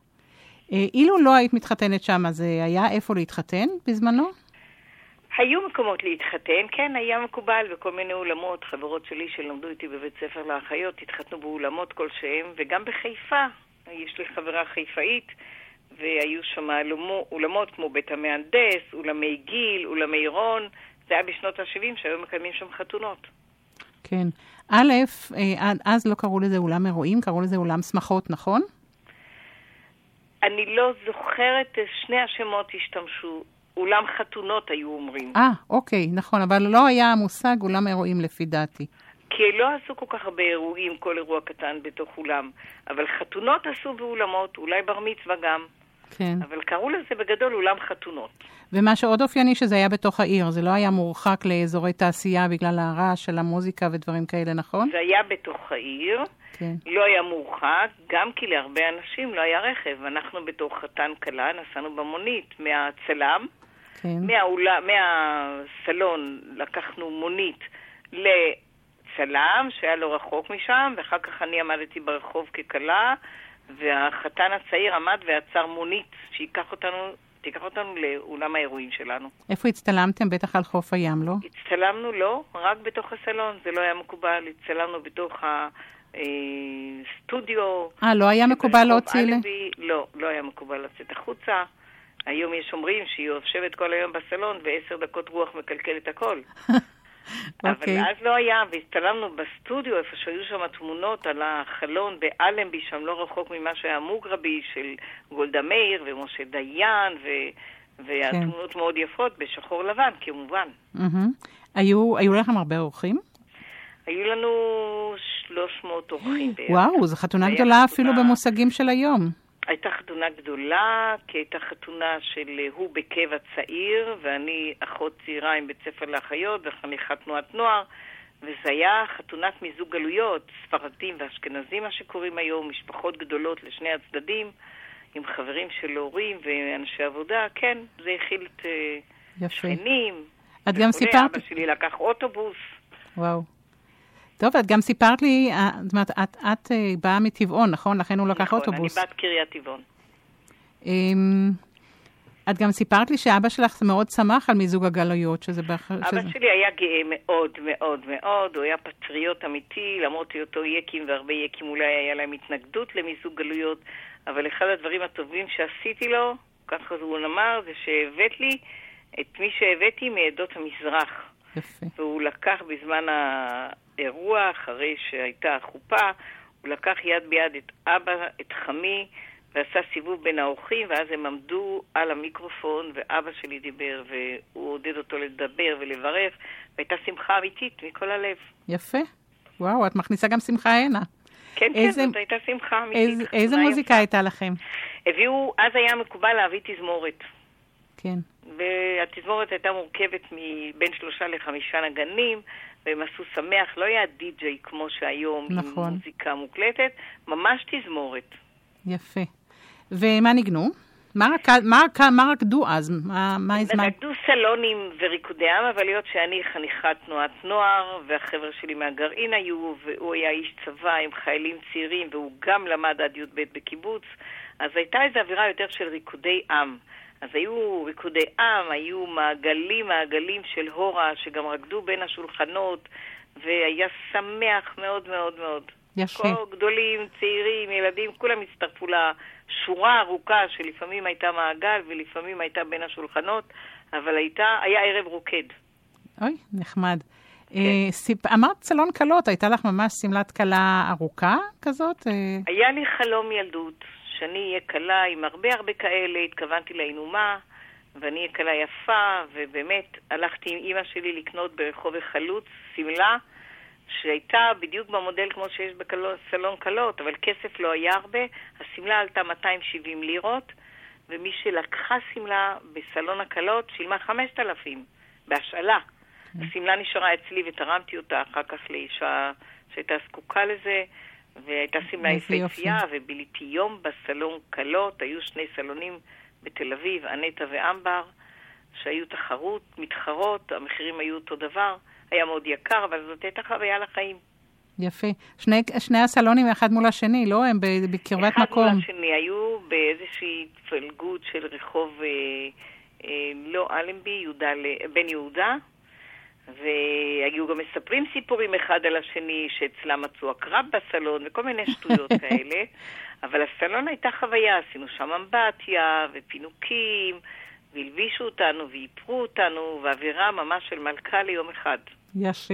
אה, אילו לא היית מתחתנת שם, אז היה איפה להתחתן בזמנו? היו מקומות להתחתן, כן, היה מקובל בכל מיני אולמות. חברות שלי שלמדו איתי בבית ספר לאחיות התחתנו באולמות כלשהם, וגם בחיפה. יש לי חברה חיפאית, והיו שם אולמו- אולמות כמו בית המהנדס, אולמי גיל, אולמי רון. זה היה בשנות ה-70 שהיו מקיימים שם חתונות. כן. א', אה, אז לא קראו לזה אולם אירועים, קראו לזה אולם שמחות, נכון? אני לא זוכרת, שני השמות השתמשו. אולם חתונות היו אומרים. אה, אוקיי, נכון, אבל לא היה המושג אולם אירועים לפי דעתי. כי לא עשו כל כך הרבה אירועים, כל אירוע קטן בתוך אולם. אבל חתונות עשו באולמות, אולי בר מצווה גם. כן. אבל קראו לזה בגדול אולם חתונות. ומה שעוד אופייני שזה היה בתוך העיר, זה לא היה מורחק לאזורי תעשייה בגלל הרעש של המוזיקה ודברים כאלה, נכון? זה היה בתוך העיר, כן. לא היה מורחק, גם כי להרבה אנשים לא היה רכב. אנחנו בתור חתן כלה נסענו במונית מהצלם, כן. מהאולם, מהסלון לקחנו מונית לצלם, שהיה לא רחוק משם, ואחר כך אני עמדתי ברחוב ככלה, והחתן הצעיר עמד ועצר מונית שייקח אותנו, תיקח אותנו לאולם האירועים שלנו. איפה הצטלמתם? בטח על חוף הים, לא? הצטלמנו לא, רק בתוך הסלון, זה לא היה מקובל, הצטלמנו בתוך הסטודיו. אה, לא היה מקובל להוציא ל... לא, לא היה מקובל לצאת החוצה. היום יש אומרים שהיא יושבת כל היום בסלון ועשר דקות רוח מקלקל את הכל. אוקיי. אבל אז לא היה, והצטלמנו בסטודיו, איפה שהיו שם תמונות על החלון באלנבי, שם לא רחוק ממה שהיה מוגרבי של גולדה מאיר ומשה דיין, ו... כן. והתמונות מאוד יפות, בשחור לבן, כמובן. מהמם. היו היו לכם הרבה אורחים? היו לנו 300 אורחים בערך. וואו, זו חתונה גדולה חתונה- אפילו במושגים של היום. הייתה חתונה גדולה, כי הייתה חתונה של אה, הוא בקבע צעיר, ואני אחות צעירה עם בית ספר לאחיות וחניכת תנועת נוער, וזה היה חתונת מיזוג גלויות, ספרדים ואשכנזים, מה שקוראים היום, משפחות גדולות לשני הצדדים, עם חברים של הורים ואנשי עבודה, כן, זה הכיל את אה, יפה. שכנים. את גם. סיפרת... אבא שלי לקח אוטובוס. וואו. טוב, את גם סיפרת לי, אה, זאת אומרת, את, את אה, באה מטבעון, נכון? לכן הוא לקח נכון, אוטובוס. אני בת קריית טבעון. אמ, את גם סיפרת לי שאבא שלך מאוד שמח על מיזוג הגלויות, שזה... באח... אבא שזה... שלי היה גאה מאוד מאוד מאוד, הוא היה פטריוט אמיתי, למרות היותו יקים והרבה יקים אולי היה להם התנגדות למיזוג גלויות, אבל אחד הדברים הטובים שעשיתי לו, ככה הוא אמר, זה שהבאת לי את מי שהבאתי מעדות המזרח. יפה. והוא לקח בזמן האירוע, אחרי שהייתה החופה, הוא לקח יד ביד את אבא, את חמי, ועשה סיבוב בין האורחים, ואז הם עמדו על המיקרופון, ואבא שלי דיבר, והוא עודד אותו לדבר ולברך, והייתה שמחה אמיתית מכל הלב. יפה. וואו, את מכניסה גם שמחה הנה. כן, איזה- כן, זאת הייתה שמחה אמיתית. איזה, איזה מוזיקה יפה. הייתה לכם? הביאו, אז היה מקובל להביא תזמורת. כן. והתזמורת הייתה מורכבת מבין שלושה לחמישה נגנים, והם עשו שמח, לא היה די-ג'יי כמו שהיום, נכון. עם מוזיקה מוקלטת, ממש תזמורת. יפה. ומה ניגנו? מה, רק, מה, מה רקדו אז? מה, מה הזמן? רקדו סלונים וריקודי עם, אבל היות שאני חניכת תנועת נוער, והחבר'ה שלי מהגרעין היו, והוא היה איש צבא עם חיילים צעירים, והוא גם למד עד י"ב בקיבוץ, אז הייתה איזו אווירה יותר של ריקודי עם. אז היו ריקודי עם, היו מעגלים, מעגלים של הורה, שגם רקדו בין השולחנות, והיה שמח מאוד מאוד מאוד. יפה. כל גדולים, צעירים, ילדים, כולם הצטרפו לשורה ארוכה שלפעמים הייתה מעגל ולפעמים הייתה בין השולחנות, אבל הייתה, היה ערב רוקד. אוי, נחמד. כן. אה, סיפ... אמרת סלון כלות, הייתה לך ממש שמלת כלה ארוכה כזאת? אה, היה לי חלום ילדות, שאני אהיה כלה עם הרבה הרבה כאלה, התכוונתי לאינומה, ואני אהיה כלה יפה, ובאמת הלכתי עם אימא שלי לקנות ברחוב החלוץ שמלה, שהייתה בדיוק במודל כמו שיש בסלון כלות, אבל כסף לא היה הרבה, השמלה עלתה 270 לירות, ומי שלקחה שמלה בסלון הכלות שילמה 5,000 בהשאלה. השמלה נשארה אצלי ותרמתי אותה אחר כך לאישה שהייתה זקוקה לזה, והייתה שמלה יפהפייה, יופי. וביליתי יום בסלון כלות, היו שני סלונים בתל אביב, אנטה ואמבר, שהיו תחרות, מתחרות, המחירים היו אותו דבר, היה מאוד יקר, אבל זאת הייתה חוויה לחיים. יפה. שני, שני הסלונים אחד מול השני, לא? הם בקרבת אחד מקום. מול השני היו באיזושהי התפלגות של רחוב, אה, אה, לא אלנבי, בן יהודה, והיו גם מספרים סיפורים אחד על השני, שאצלם מצאו עקרב בסלון, וכל מיני שטויות כאלה. אבל הסלון הייתה חוויה, עשינו שם אמבטיה ופינוקים, והלבישו אותנו ואיפרו אותנו, ואווירה ממש של מלכה ליום אחד. יפה.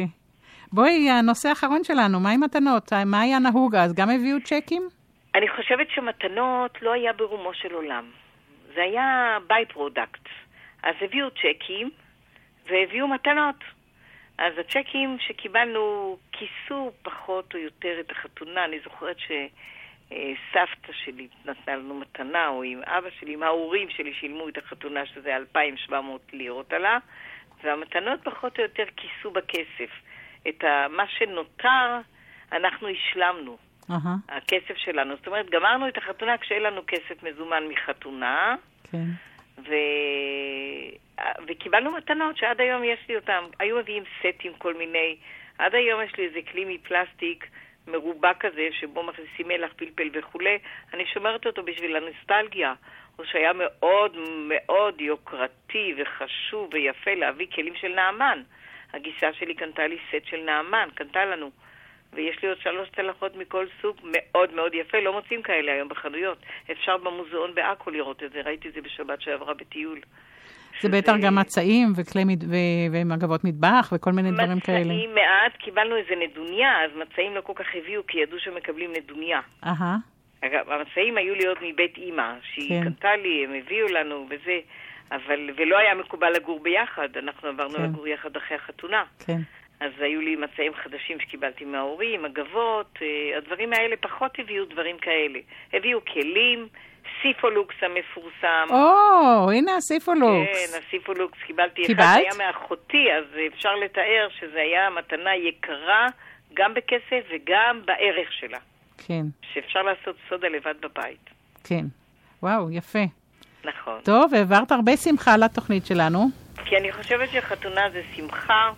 בואי, הנושא האחרון שלנו, מה עם מתנות? מה היה נהוג אז? גם הביאו צ'קים? אני חושבת שמתנות לא היה ברומו של עולם. זה היה by-product. אז הביאו צ'קים והביאו מתנות. אז הצ'קים שקיבלנו כיסו פחות או יותר את החתונה. אני זוכרת שסבתא שלי נתנה לנו מתנה, או עם אבא שלי, עם ההורים שלי שילמו את החתונה, שזה 2,700 לירות עלה, והמתנות פחות או יותר כיסו בכסף. את ה- מה שנותר, אנחנו השלמנו. אהה, הכסף שלנו. זאת אומרת, גמרנו את החתונה כשאין לנו כסף מזומן מחתונה, כן. ו... וקיבלנו מתנות שעד היום יש לי אותן. היו מביאים סטים כל מיני. עד היום יש לי איזה כלי מפלסטיק מרובע כזה, שבו מכניסים מלח, פלפל וכולי. אני שומרת אותו בשביל הנוסטלגיה. או שהיה מאוד מאוד יוקרתי וחשוב ויפה להביא כלים של נעמן. הגיסה שלי קנתה לי סט של נעמן, קנתה לנו. ויש לי עוד שלוש צלחות מכל סוג, מאוד מאוד יפה, לא מוצאים כאלה היום בחנויות. אפשר במוזיאון בעכו לראות את זה, ראיתי את זה בשבת שעברה בטיול. זה בטח גם מצעים וכלי מד... ו... ומגבות מטבח וכל מיני דברים כאלה. מצעים מעט, קיבלנו איזה נדוניה, אז מצעים לא כל כך הביאו, כי ידעו שמקבלים נדוניה. אהה, אגב, המצעים היו לי עוד מבית אימא, שהיא כן. קנתה לי, הם הביאו לנו וזה, אבל, ולא היה מקובל לגור ביחד, אנחנו עברנו כן. לגור יחד אחרי החתונה. כן. אז היו לי מצעים חדשים שקיבלתי מההורים, מגבות, אה, הדברים האלה פחות הביאו דברים כאלה. הביאו כלים, סיפולוקס המפורסם. או, הנה הסיפולוקס. כן, הסיפולוקס קיבלתי קיבלת? אחד, היה מאחותי, אז אפשר לתאר שזה היה מתנה יקרה, גם בכסף וגם בערך שלה. כן, שאפשר לעשות סודה לבד בבית. כן. וואו, יפה. נכון. טוב, העברת הרבה שמחה לתוכנית שלנו. כי אני חושבת שחתונה זה שמחה,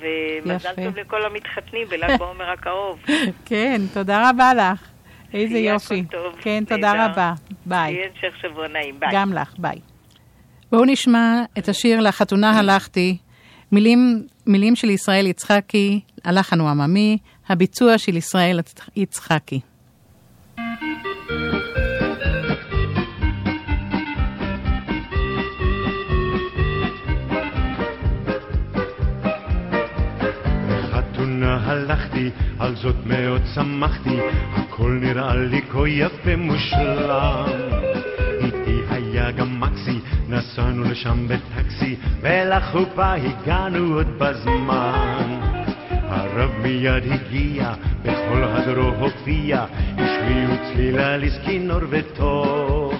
ומזל יפה. טוב לכל המתחתנים בל"ג בעומר הקרוב. כן, תודה רבה לך. איזה יופי. טוב, כן, תודה. רבה. ביי. שיהיה המשך שבוע נעים. ביי. גם לך, ביי. בואו נשמע את השיר "לחתונה הלכתי", מילים, מילים של ישראל יצחקי, הלחן הוא עממי, הביצוע של ישראל יצחקי. הלכתי, על זאת מאוד שמחתי, הכל נראה לי כה יפה מושלם. איתי היה גם מקסי, נסענו לשם בטקסי, ולחופה הגענו עוד בזמן. הרב מיד הגיע, בכל הדרו הופיע, השמיעו צלילה לזכינור וטוב.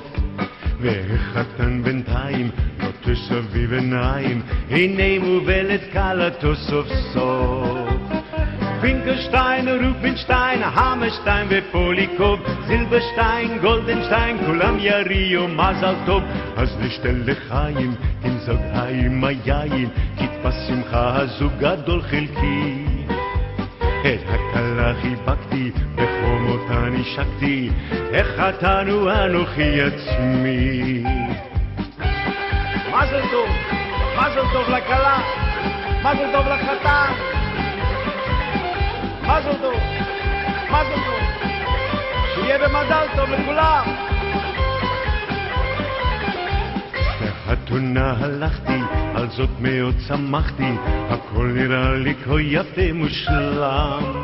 והחתן בינתיים נוטה סביב עיניים, הנה מובלת כלתו סוף סוף. פינקלשטיין, רופינשטיין, המרשטיין ופוליקוב, זילברשטיין, גולדנשטיין, כולם יריעו מזל טוב. אז נשתה לחיים, תמזוג עם היין, כי בשמחה הזו גדול חלקי. את הכלה חיבקתי, בחומותה נשקתי, החתן הוא אנוכי עצמי. מזל טוב, מזל טוב לכלה, מזל טוב לחתן. מזל טוב, מזל טוב, שיהיה במזל טוב לכולם. לחתונה הלכתי, על זאת מאוד שמחתי, הכל נראה לי כה יפה מושלם.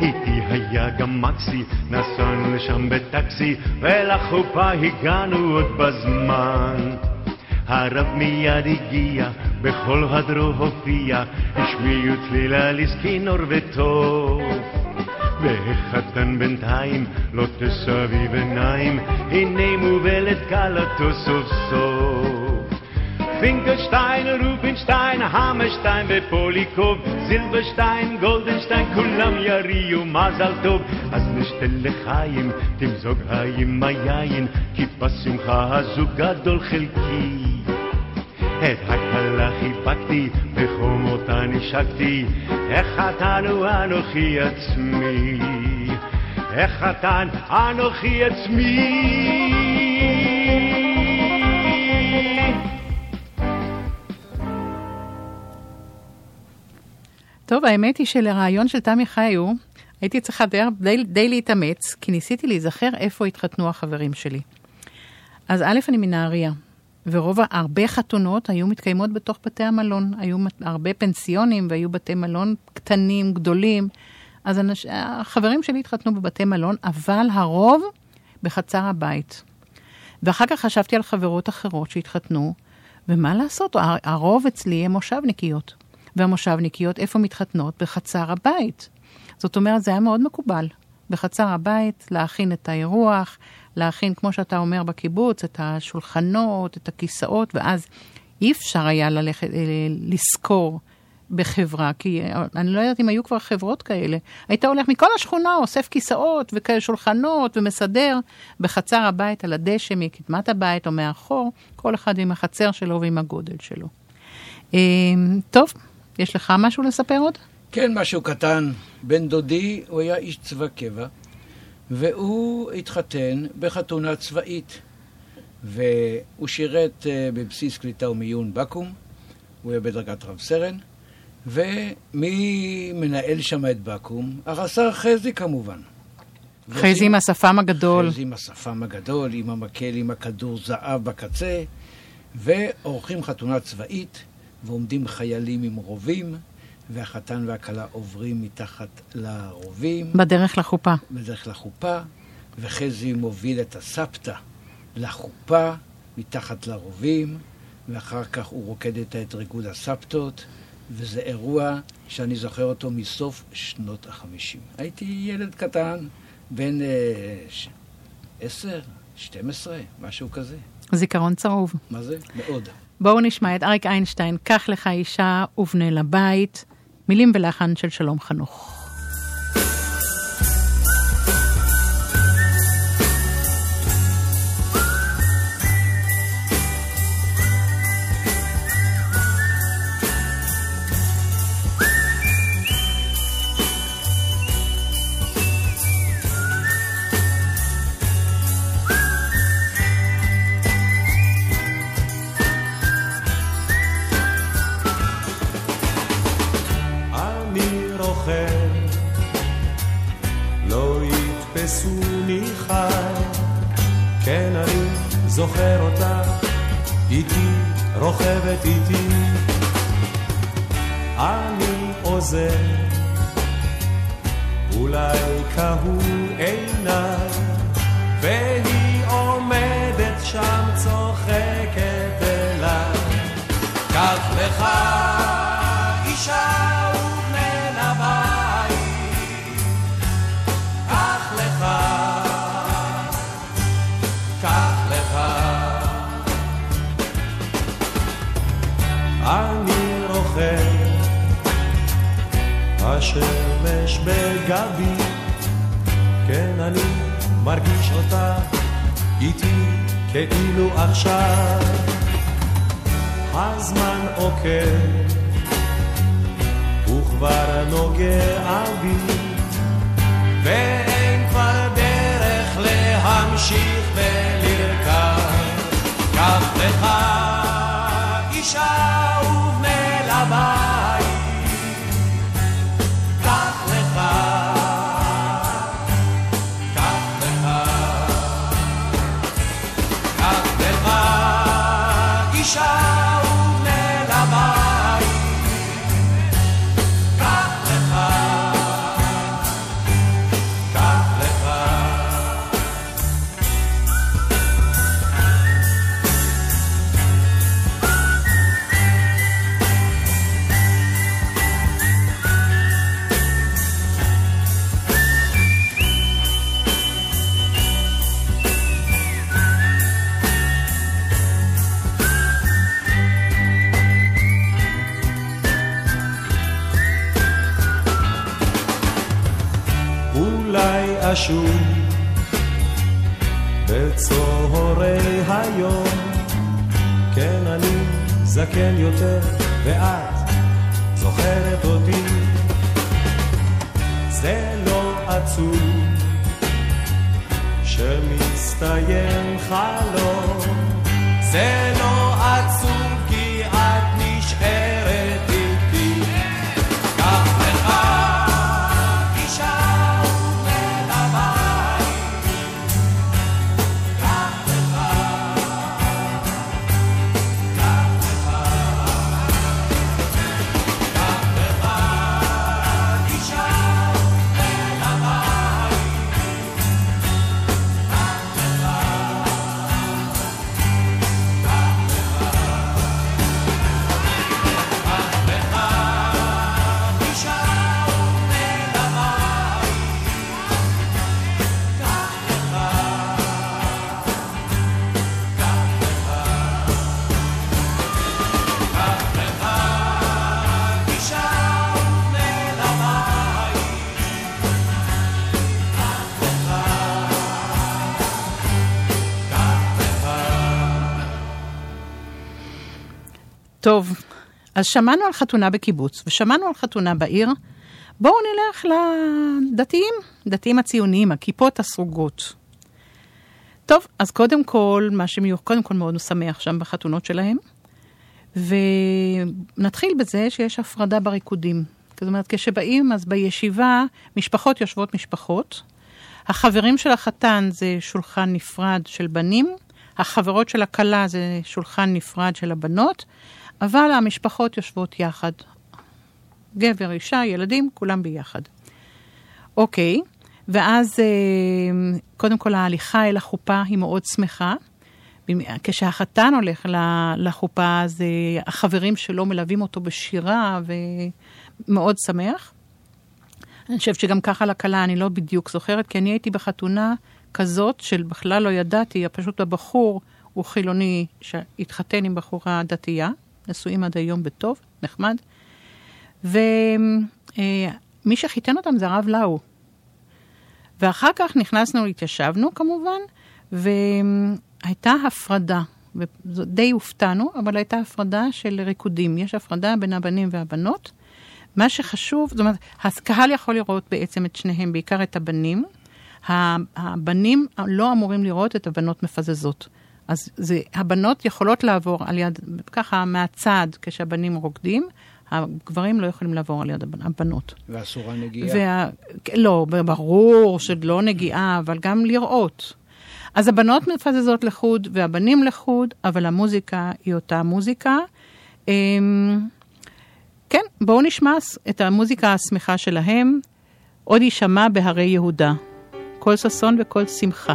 איתי היה גם מקסי, נסענו לשם בטקסי, ולחופה הגענו עוד בזמן. הרב מיד הגיע, בכל הדרו הופיע, השמיעו צלילה לזכינור וטוב. והחתן בינתיים לא תסביב עיניים, הנה מובלת כלתו סוף סוף. פינקלשטיין, רובינשטיין, המרשטיין ופוליקוב, זילברשטיין, גולדנשטיין, כולם יריעו מזל טוב. אז נשתה לחיים, תמזוג עם היין, כי בשמחה הזו גדול חלקי. את הכלה חיבקתי, בחומותה נשקתי, החתן הוא אנוכי עצמי. החתן אנוכי עצמי. טוב, האמת היא שלרעיון של תמי חיו, הייתי צריכה די, די, די להתאמץ, כי ניסיתי להיזכר איפה התחתנו החברים שלי. אז א', אני מנהריה, ורוב, הרבה חתונות היו מתקיימות בתוך בתי המלון. היו הרבה פנסיונים והיו בתי מלון קטנים, גדולים. אז אנש, החברים שלי התחתנו בבתי מלון, אבל הרוב בחצר הבית. ואחר כך חשבתי על חברות אחרות שהתחתנו, ומה לעשות, הרוב אצלי הם מושבניקיות. והמושבניקיות, איפה מתחתנות? בחצר הבית. זאת אומרת, זה היה מאוד מקובל. בחצר הבית, להכין את האירוח, להכין, כמו שאתה אומר בקיבוץ, את השולחנות, את הכיסאות, ואז אי אפשר היה ללכת, אה, לשכור בחברה, כי אה, אני לא יודעת אם היו כבר חברות כאלה. היית הולך מכל השכונה, אוסף כיסאות ושולחנות ומסדר בחצר הבית על הדשא, מקדמת הבית או מאחור, כל אחד עם החצר שלו ועם הגודל שלו. אה, טוב, יש לך משהו לספר עוד? כן, משהו קטן. בן דודי, הוא היה איש צבא קבע, והוא התחתן בחתונה צבאית. והוא שירת uh, בבסיס קליטה ומיון בקו"ם, הוא היה בדרגת רב סרן, ומי מנהל שם את בקו"ם? הרס"ר חזי כמובן. חזי עם השפם הגדול. חזי עם השפם הגדול, עם המקל, עם הכדור זהב בקצה, ועורכים חתונה צבאית, ועומדים חיילים עם רובים, והחתן והכלה עוברים מתחת לרובים. בדרך לחופה. בדרך לחופה, וחזי מוביל את הסבתא לחופה, מתחת לרובים, ואחר כך הוא רוקד איתה את ריקוד הסבתות, וזה אירוע שאני זוכר אותו מסוף שנות החמישים. הייתי ילד קטן, בן אה. עשר, שתים עשרה, משהו כזה. זיכרון צרוב. מה זה? מאוד. בואו נשמע את אריק איינשטיין, קח לך אישה ובנה לבית, מילים ולחן של שלום חנוך. טוב, אז שמענו על חתונה בקיבוץ, ושמענו על חתונה בעיר. בואו נלך לדתיים, דתיים הציוניים, הכיפות הסרוגות. טוב, אז קודם כל, מה שמיוחד, קודם כל מאוד משמח שם בחתונות שלהם. ונתחיל בזה שיש הפרדה בריקודים. זאת אומרת, כשבאים, אז בישיבה, משפחות יושבות משפחות. החברים של החתן זה שולחן נפרד של בנים, החברות של הכלה זה שולחן נפרד של הבנות, אבל המשפחות יושבות יחד. גבר, אישה, ילדים, כולם ביחד. אוקיי, ואז אה, קודם כל ההליכה אל החופה היא מאוד שמחה. כשהחתן הולך לחופה, אז אה, החברים שלו מלווים אותו בשירה ומאוד שמח. אני חושבת שגם ככה לכלה, אני לא בדיוק זוכרת, כי אני הייתי בחתונה כזאת של בכלל לא ידעתי, פשוט הבחור הוא חילוני שהתחתן עם בחורה דתייה, נשואים עד היום בטוב, נחמד. ומי שחיתן אותם זה הרב לאו. ואחר כך נכנסנו, התיישבנו כמובן, והייתה הפרדה. ודי הופתענו, אבל הייתה הפרדה של ריקודים. יש הפרדה בין הבנים והבנות. מה שחשוב, זאת אומרת, הקהל יכול לראות בעצם את שניהם, בעיקר את הבנים. הבנים לא אמורים לראות את הבנות מפזזות. אז זה, הבנות יכולות לעבור על יד, ככה מהצד כשהבנים רוקדים, הגברים לא יכולים לעבור על יד הבנ- הבנות. ואסורה נגיעה. וה... לא, ברור שלא נגיעה, אבל גם לראות. אז הבנות מפזזות לחוד והבנים לחוד, אבל המוזיקה היא אותה מוזיקה. אמ, כן, בואו נשמע את המוזיקה השמחה שלהם. עוד יישמע בהרי יהודה. קול ששון וקול שמחה.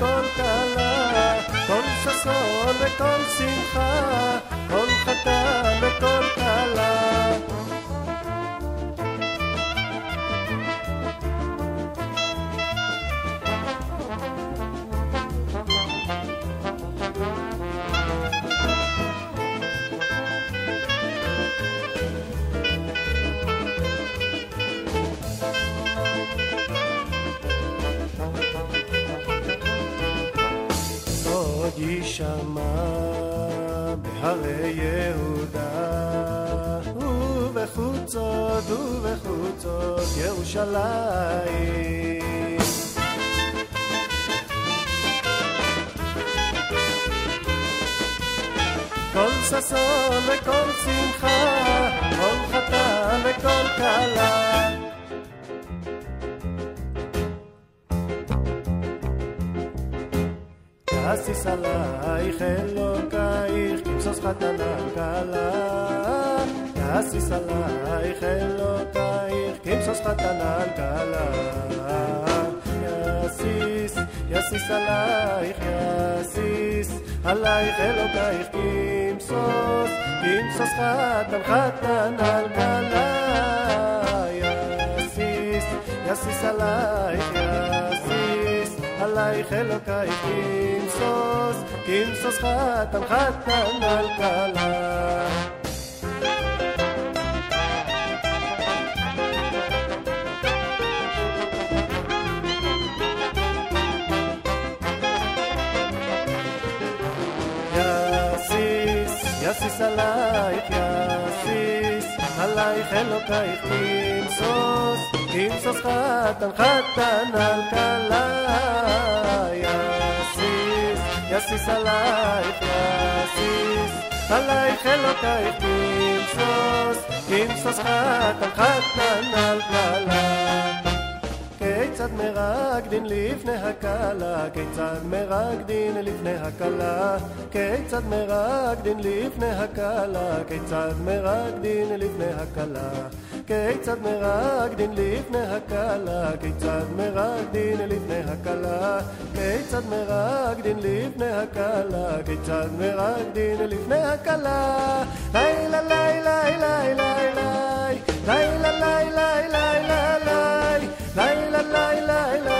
torta sis alaich elokaich kimsos chatana kala sis alaich elokaich kimsos chatana kala sis sis alaich sis alaich elokaich kimsos kimsos chatana kala sis sis alaich עלייך, יסיס, עלייך אלוקייך כמסוס, כמסוס חתן חתן על כלה. יסיס, יסיס עלייך, יסיס, עלייך אלוקייך כמסוס, כמסוס חתן חתן על כלה. יסיס, עלייך, יסיס, עלייך אלוקייך כמסוס, כמסוס חתן חתן על כלה. כיצד מרקדין לפני הכלה, כיצד מרקדין לפני הכלה, כיצד מרקדין לפני הכלה, כיצד מרקדין לפני הכלה, כיצד מרקדין לפני הכלה, כיצד מרקדין לפני הכלה, כיצד מרקדין לפני הכלה, כיצד מרקדין לפני הכלה, לילה לילה לילה לילה לילה לילה לילה לילה לילה לילה לילה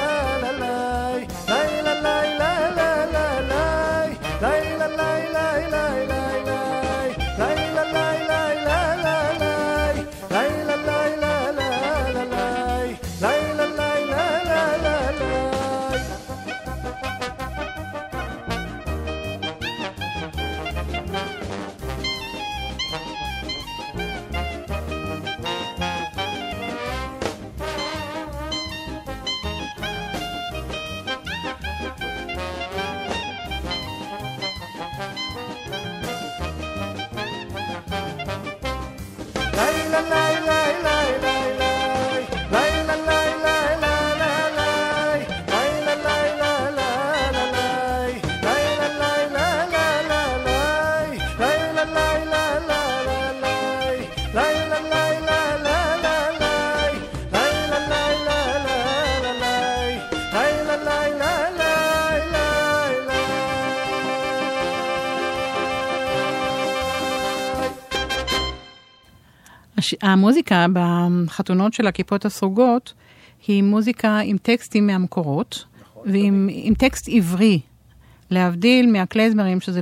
המוזיקה בחתונות של הכיפות הסרוגות היא מוזיקה עם טקסטים מהמקורות, נכון, ועם טקסט עברי. להבדיל מהקלייזמרים, שזה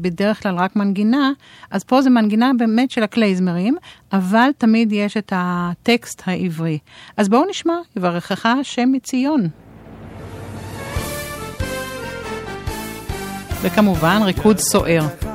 בדרך כלל רק מנגינה, אז פה זה מנגינה באמת של הקלייזמרים, אבל תמיד יש את הטקסט העברי. אז בואו נשמע, יברכך השם מציון. וכמובן, ריקוד סוער.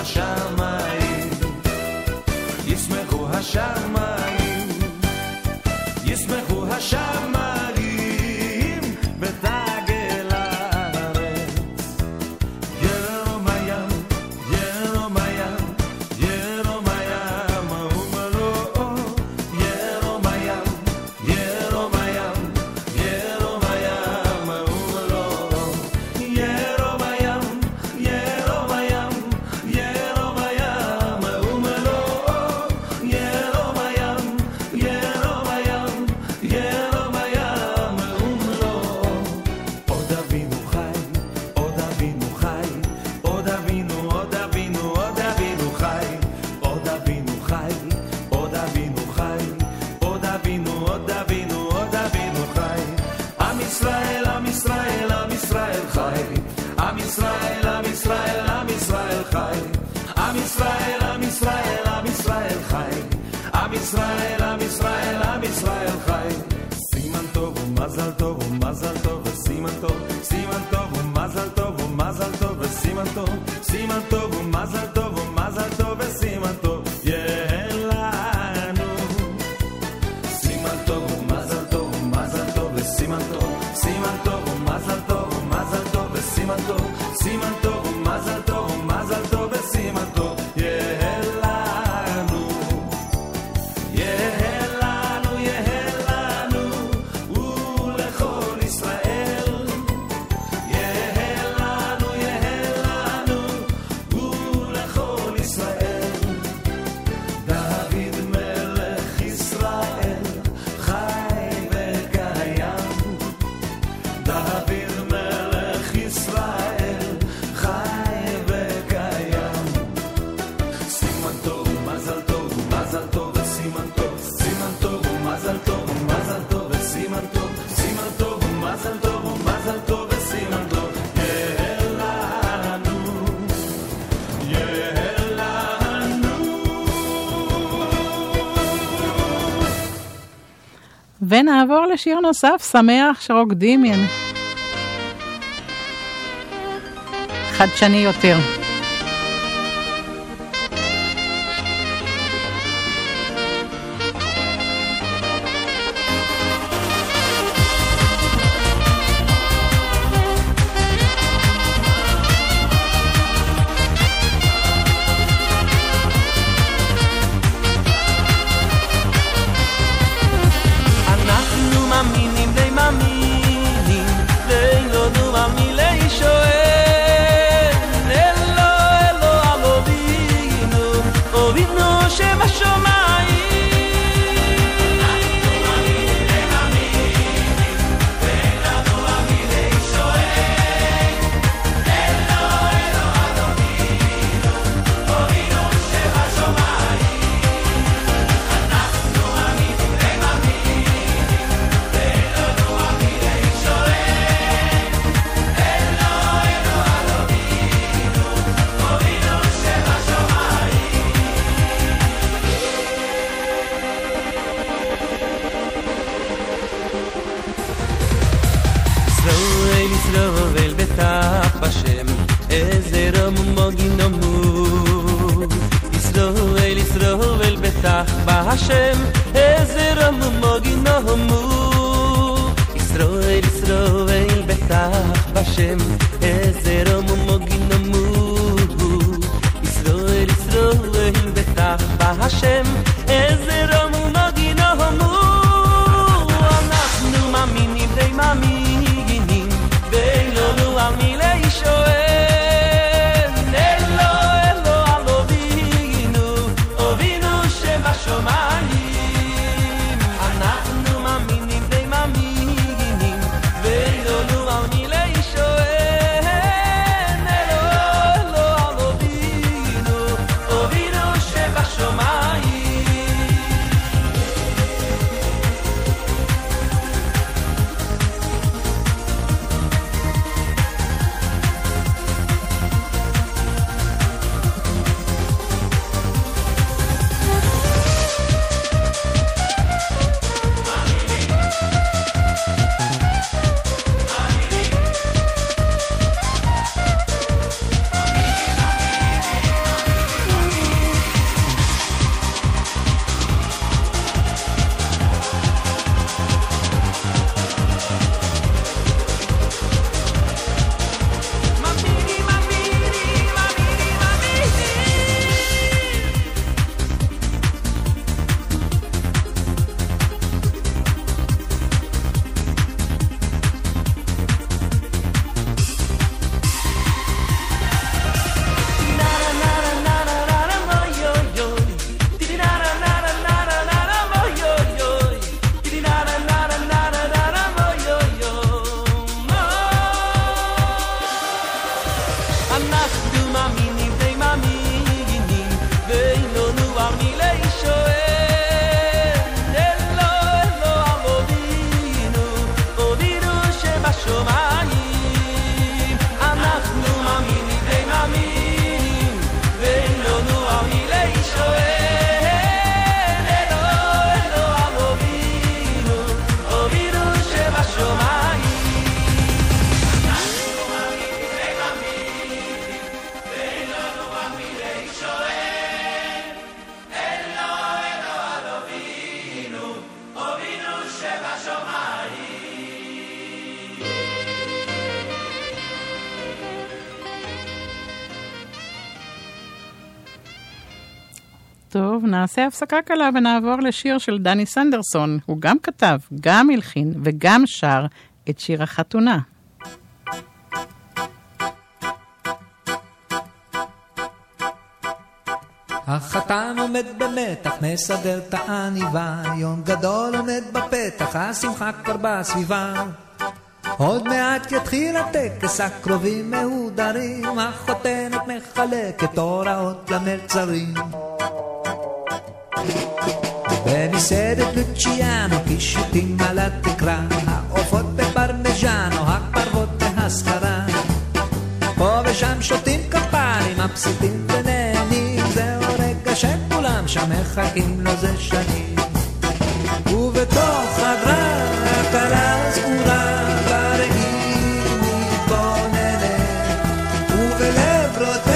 השמיים. ישמחו השמיים. Israel, Am Israel. ונעבור לשיר נוסף, שמח שרוקדים. חדשני יותר. רום ומוגין נאמו. ישראל ישראל בטח בהשם, איזה רום ומוגין נאמו. ישראל ישראל בטח בשם, איזה רום ומוגין נאמו. נעשה הפסקה קלה ונעבור לשיר של דני סנדרסון. הוא גם כתב, גם הלחין וגם שר את שיר החתונה. החתן עומד במתח, מסדר את העניבה, יום גדול עומד בפתח, השמחה כבר בסביבה. עוד מעט יתחיל הטקס, הקרובים מהודרים, החותנת מחלקת הוראות למלצרים. במסעדת לוציאנו, קישוטים על התקרה, העופות בפרמיז'אנו, הפרוות בהסחרה. פה ושם שותים כפיים, מבסוטים ונהנים, זהו רגע שכולם שם מחכים לו זה שנים. ובתוך חדרה הקלה סגורה בראי מתבוננת, ובלב רותח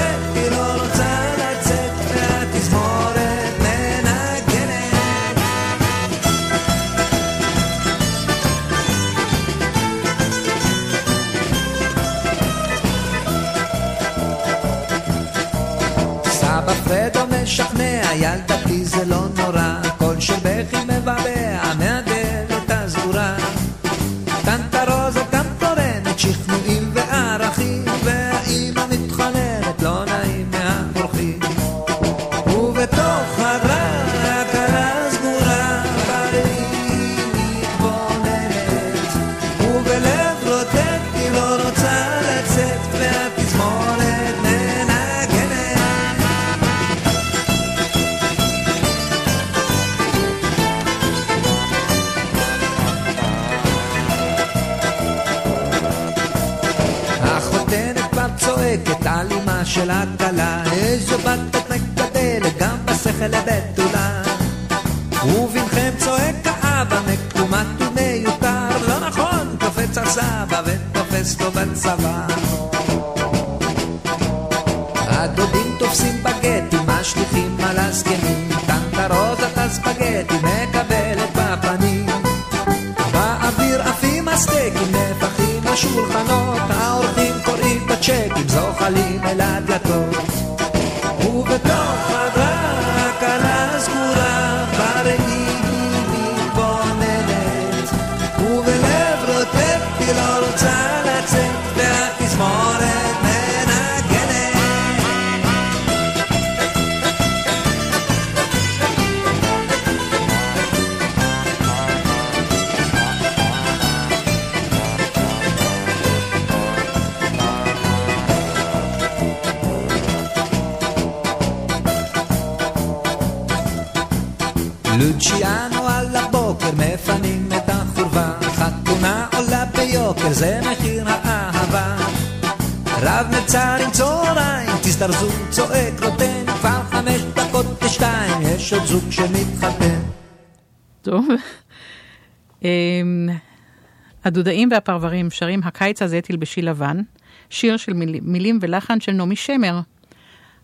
הדודאים והפרברים שרים "הקיץ הזה תלבשי לבן", שיר של מיל, מילים ולחן של נעמי שמר.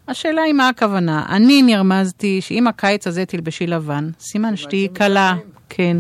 השאלה היא מה הכוונה. אני נרמזתי שאם הקיץ הזה תלבשי לבן, סימן שתהיי קלה, כן.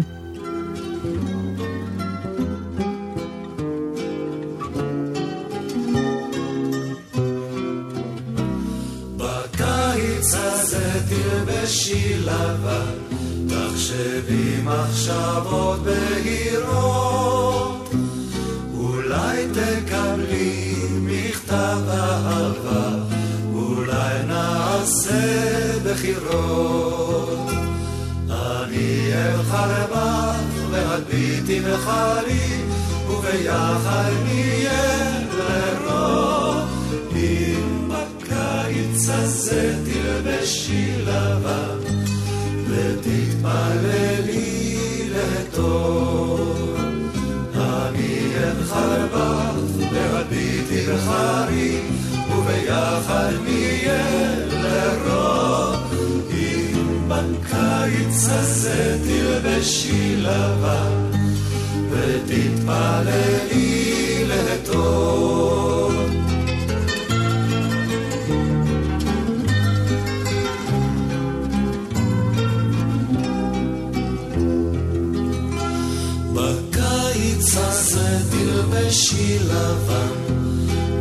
לבן,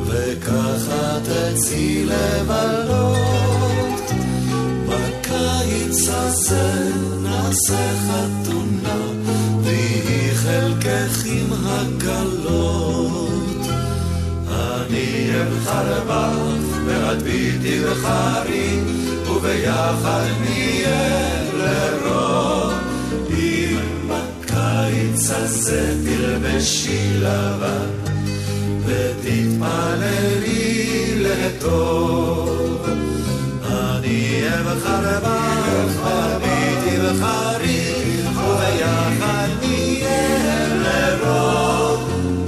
וככה תצאי לבלות. בקיץ הזה נעשה חתונה, ויהי חלקך עם הגלות. אני אבחר בך, ואת ביתי בחרי, וביחד נהיה לרוב. אם בקיץ הזה תלבשי לבן טוב. אני אבך רבך, מרביתי וחריך, וביחד נהיה לרוב.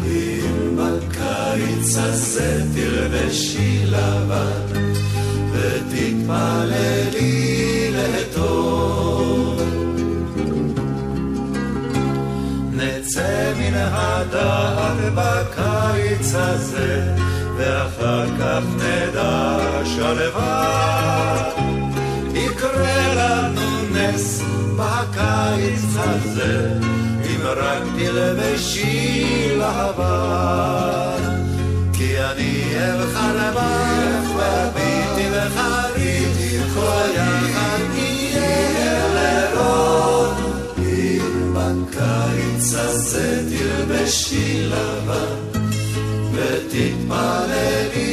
אם בקיץ הזה תלבשי לבן, ותתפללי לטוב. נצא מן הדעת בקיץ הזה, ואחר כך נדע שלווה. יקרה לנו נס בקיץ הזה, אם רק תלבשי לבן. כי אני אבחר בך והביטי וחריתי כל יחד נהיה לרוב. אם בקיץ הזה תלבשי לבן ותתפללי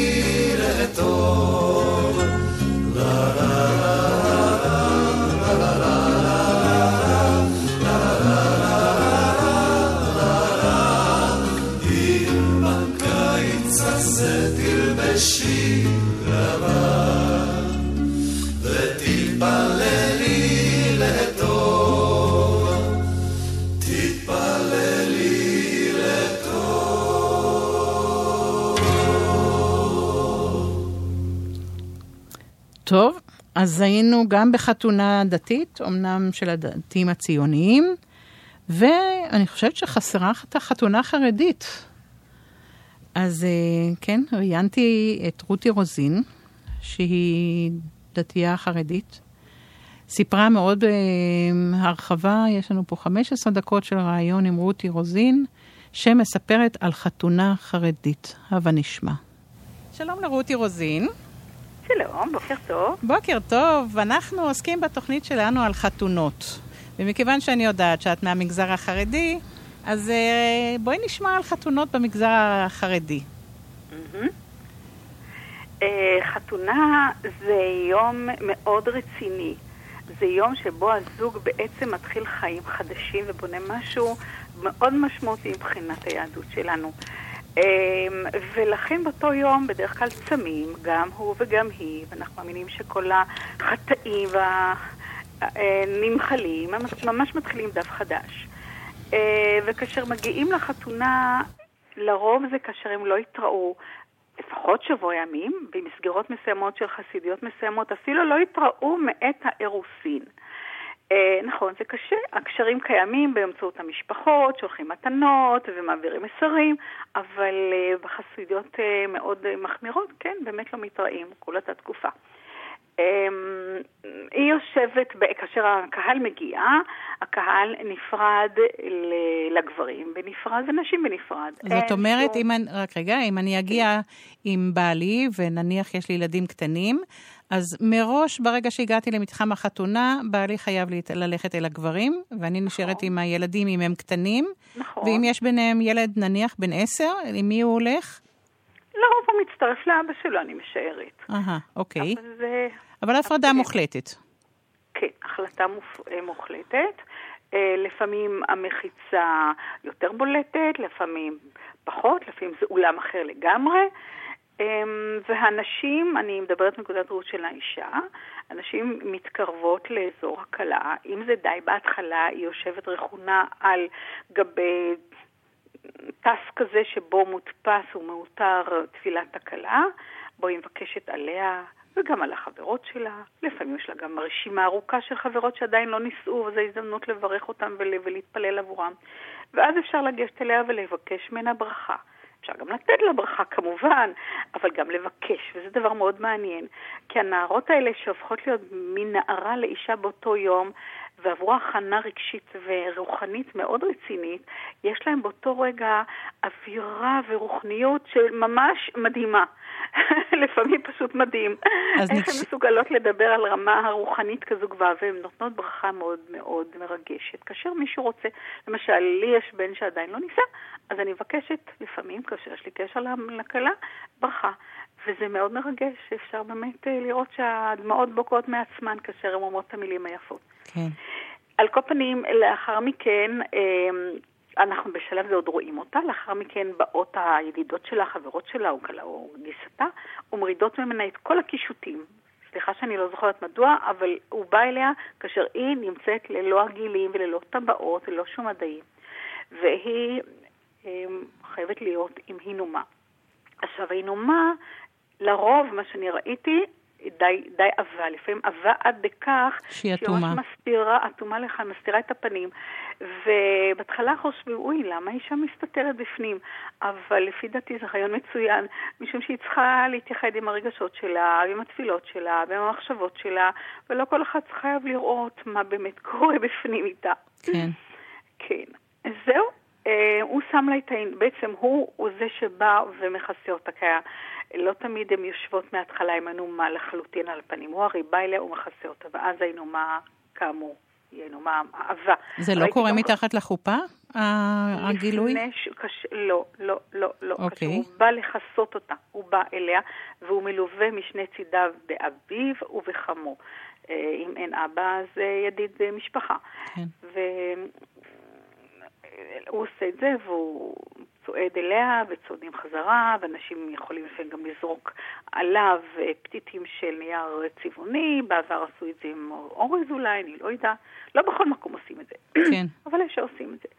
אז היינו גם בחתונה דתית, אמנם של הדתיים הציוניים, ואני חושבת שחסרה את החתונה החרדית. אז אה, כן, ראיינתי את רותי רוזין, שהיא דתייה חרדית. סיפרה מאוד בהרחבה, יש לנו פה 15 דקות של ראיון עם רותי רוזין, שמספרת על חתונה חרדית. הבה נשמע. שלום לרותי רוזין. שלום, בוקר טוב. בוקר טוב, אנחנו עוסקים בתוכנית שלנו על חתונות. ומכיוון שאני יודעת שאת מהמגזר החרדי, אז אה, בואי נשמע על חתונות במגזר החרדי. אה, חתונה זה יום מאוד רציני. זה יום שבו הזוג בעצם מתחיל חיים חדשים ובונה משהו מאוד משמעותי מבחינת היהדות שלנו. אה, ולכן באותו יום בדרך כלל צמים, גם הוא וגם היא, ואנחנו מאמינים שכל החטאים והנמחלים ממש מתחילים דף חדש. אה, וכאשר מגיעים לחתונה, לרוב זה כאשר הם לא התראו לפחות שבוע ימים, במסגרות מסוימות של חסידיות מסוימות, אפילו לא התראו מעת האירוסין. אה, נכון, זה קשה. הקשרים קיימים באמצעות המשפחות, שולחים מתנות ומעבירים מסרים, אבל אה, בחסידיות אה, מאוד מחמירות, כן, באמת לא מתראים כל אותה תקופה. אה, היא יושבת, כאשר הקהל מגיע, הקהל נפרד לגברים בנפרד ונשים בנפרד. זאת אומרת, שום- אם אני, רק רגע, אם אני אגיע עם בעלי, ונניח יש לי ילדים קטנים, אז מראש, ברגע שהגעתי למתחם החתונה, בעלי חייב ללכת אל הגברים, ואני נשארת עם הילדים אם הם קטנים. נכון. ואם יש ביניהם ילד, נניח, בן עשר, עם מי הוא הולך? לרוב הוא מצטרף לאבא שלו, אני משערת. אהה, אוקיי. אבל זה... אבל הפרדה מוחלטת. כן, החלטה מופ... אה, מוחלטת. אה, לפעמים המחיצה יותר בולטת, לפעמים פחות, לפעמים זה אולם אחר לגמרי. אה, והנשים, אני מדברת מנקודת ראות של האישה, הנשים מתקרבות לאזור הכלה. אם זה די בהתחלה, היא יושבת רכונה על גבי טס כזה שבו מודפס ומאותר תפילת הכלה, בו היא מבקשת עליה וגם על החברות שלה. לפעמים יש לה גם רשימה ארוכה של חברות שעדיין לא נישאו, וזו הזדמנות לברך אותן ול- ולהתפלל עבורם. ואז אפשר לגשת אליה ולבקש ממנה ברכה. אפשר גם לתת לה ברכה כמובן, אבל גם לבקש, וזה דבר מאוד מעניין. כי הנערות האלה שהופכות להיות מנערה לאישה באותו יום, ועברו הכנה רגשית ורוחנית מאוד רצינית, יש להם באותו רגע אווירה ורוחניות שממש מדהימה. לפעמים פשוט מדהים. אז איך נקש- הן מסוגלות לדבר על רמה הרוחנית כזו גבוהה, והן נותנות ברכה מאוד מאוד מרגשת. כאשר מישהו רוצה, למשל, לי יש בן שעדיין לא נישא, אז אני מבקשת לפעמים, כאשר יש לי קשר לכלה, ברכה. וזה מאוד מרגש, אפשר באמת אה, לראות שהדמעות בוקעות מעצמן כאשר הן אומרות את המילים היפות. כן. על כל פנים, לאחר מכן, אה, אנחנו בשלב זה עוד רואים אותה, לאחר מכן באות הידידות שלה, החברות שלה, או או גיסתה, ומורידות ממנה את כל הקישוטים. סליחה שאני לא זוכרת מדוע, אבל הוא בא אליה כאשר היא נמצאת ללא עגילים וללא טבעות וללא שום מדעים. והיא אה, חייבת להיות עם הינומה. עכשיו, הינומה, לרוב, מה שאני ראיתי, די, די עבה, לפעמים עבה עד בכך שהיא שהיא ממש אטומה. מסתירה, אטומה לך, מסתירה את הפנים. ובהתחלה חושבים, אוי, למה אישה מסתתרת בפנים? אבל לפי דעתי זה רעיון מצוין, משום שהיא צריכה להתייחד עם הרגשות שלה, עם התפילות שלה, ועם המחשבות שלה, ולא כל אחד חייב לראות מה באמת קורה בפנים איתה. כן. כן. זהו, אה, הוא שם לה את העין, בעצם הוא, הוא זה שבא ומכסה אותה, כי לא תמיד הן יושבות מההתחלה עם הנומה לחלוטין על הפנים. הוא הרי בא אליה, הוא מכסה אותה, ואז הנומה, כאמור, היא הנומה אהבה. זה לא קורה מתחת לחופה, הגילוי? ש... קש... לא, לא, לא, לא. אוקיי. קשור. הוא בא לכסות אותה, הוא בא אליה, והוא מלווה משני צידיו באביו ובחמו. אה, אם אין אבא, אז אה, ידיד אה, משפחה. כן. והוא עושה את זה, והוא צועד אליה, וצועדים חזרה, ואנשים יכולים לפעמים גם לזרוק עליו אה, פתיתים של נייר צבעוני, בעבר עשו את זה עם אורז אולי, אני לא יודעת. לא בכל מקום עושים את זה. כן. אבל יש שעושים את זה.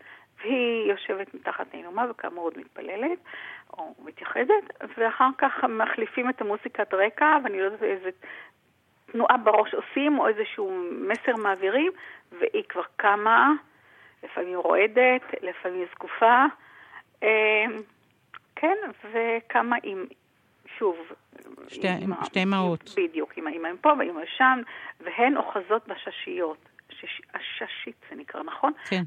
והיא יושבת מתחת נעלומה וכאמור עוד מתפללת, או מתייחדת, ואחר כך מחליפים את המוסיקת רקע, ואני לא יודעת איזה תנועה בראש עושים, או איזשהו מסר מעבירים, והיא כבר קמה, לפעמים רועדת, לפעמים זקופה, כן, וקמה עם, שוב, שתי- עם ה- שתי אמהות. בדיוק, עם האמא פה והאמא שם, והן אוחזות בששיות. השש- הששית זה נקרא, נכון? כן.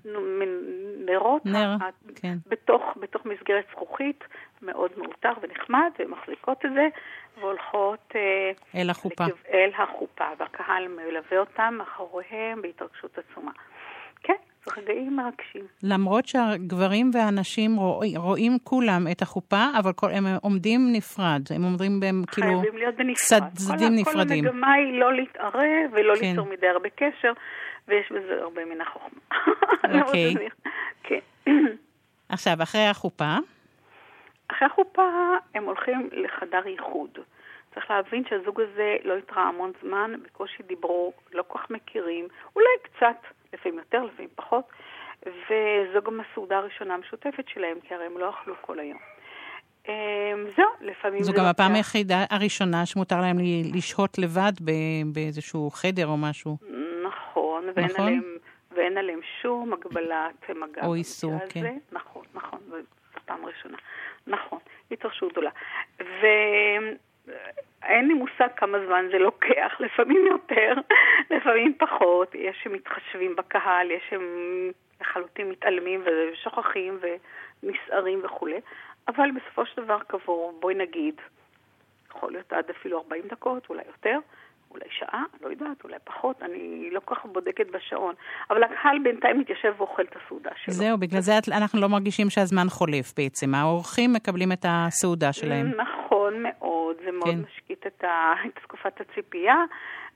נרות, נר, ה- כן. בתוך, בתוך מסגרת זכוכית, מאוד מאותר ונחמד, והן מחזיקות את זה, והולכות אה, אל החופה. לכיו- אל החופה, והקהל מלווה אותם מאחוריהם בהתרגשות עצומה. כן, זה רגעים מרגשים. למרות שהגברים והנשים רואים, רואים כולם את החופה, אבל כל, הם עומדים נפרד. הם עומדים בהם כאילו חייבים להיות בנפרד. צד, כל צדדים ה- נפרדים. כל המגמה היא לא להתערב ולא כן. ליצור מדי הרבה קשר, ויש בזה הרבה מן החוכמה. אוקיי. כן. עכשיו, אחרי החופה, אחרי החופה הם הולכים לחדר ייחוד. צריך להבין שהזוג הזה לא התראה המון זמן, בקושי דיברו, לא כל כך מכירים, אולי קצת, לפעמים יותר, לפעמים פחות, וזו גם הסעודה הראשונה המשותפת שלהם, כי הרי הם לא אכלו כל היום. אמ, זהו, לפעמים זו גם הפעם לוקח- היחידה הראשונה שמותר להם לשהות לבד באיזשהו חדר או משהו. נכון, ואין נכון? עליהם, ואין עליהם שום הגבלת מגע. או איסור, הזה. כן. נכון, נכון, זו פעם ראשונה. נכון, התרשעות גדולה. ואין לי מושג כמה זמן זה לוקח, לפעמים יותר, לפעמים פחות. יש שמתחשבים בקהל, יש שהם לחלוטין מתעלמים ושוכחים ונסערים וכולי. אבל בסופו של דבר כעבור, בואי נגיד, יכול להיות עד אפילו 40 דקות, אולי יותר, אולי שעה, לא יודעת, אולי פחות, אני לא כל כך בודקת בשעון. אבל הקהל בינתיים מתיישב ואוכל את הסעודה שלו. זהו, בגלל זה אנחנו לא מרגישים שהזמן חולף בעצם. האורחים מקבלים את הסעודה שלהם. נכון מאוד, זה מאוד כן. משקיט את, ה... את תקופת הציפייה,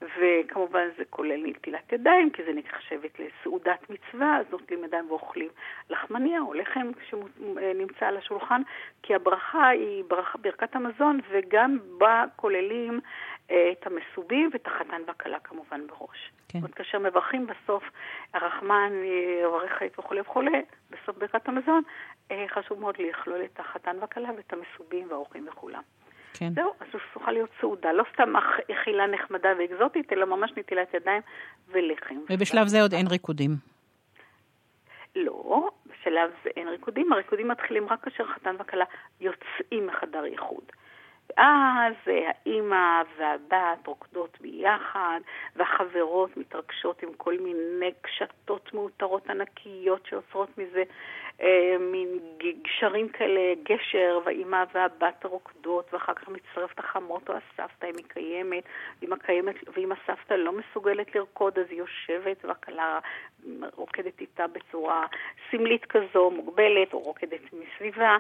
וכמובן זה כולל נטילת ידיים, כי זה נחשבת לסעודת מצווה, אז נוטלים ידיים ואוכלים לחמניה או לחם שנמצא על השולחן, כי הברכה היא ברכה, ברכת המזון, וגם בה כוללים את המסובים ואת החתן והכלה כמובן בראש. כן. עוד כאשר מברכים בסוף, הרחמן אה, יברך את וכולי וכולי, בסוף ברכת המזון, אה, חשוב מאוד לכלול את החתן והכלה ואת המסובים והאורחים וכולם. כן. זהו, אז זו צריכה להיות סעודה, לא סתם אכ- אכילה נחמדה ואקזוטית, אלא ממש נטילת ידיים ולחם. ובשלב זה עוד אין ריקודים. לא, בשלב זה אין ריקודים, הריקודים מתחילים רק כאשר חתן וכלה יוצאים מחדר איחוד. ואז האימא והבת רוקדות ביחד, והחברות מתרגשות עם כל מיני קשתות מאותרות ענקיות שיוצרות מזה אה, מין גשרים כאלה, גשר, והאימא והבת רוקדות, ואחר כך מצטרפת החמות או הסבתא, היא מקיימת, ואם, הקיימת, ואם הסבתא לא מסוגלת לרקוד, אז היא יושבת, והכלה רוקדת איתה בצורה סמלית כזו, מוגבלת, או רוקדת מסביבה.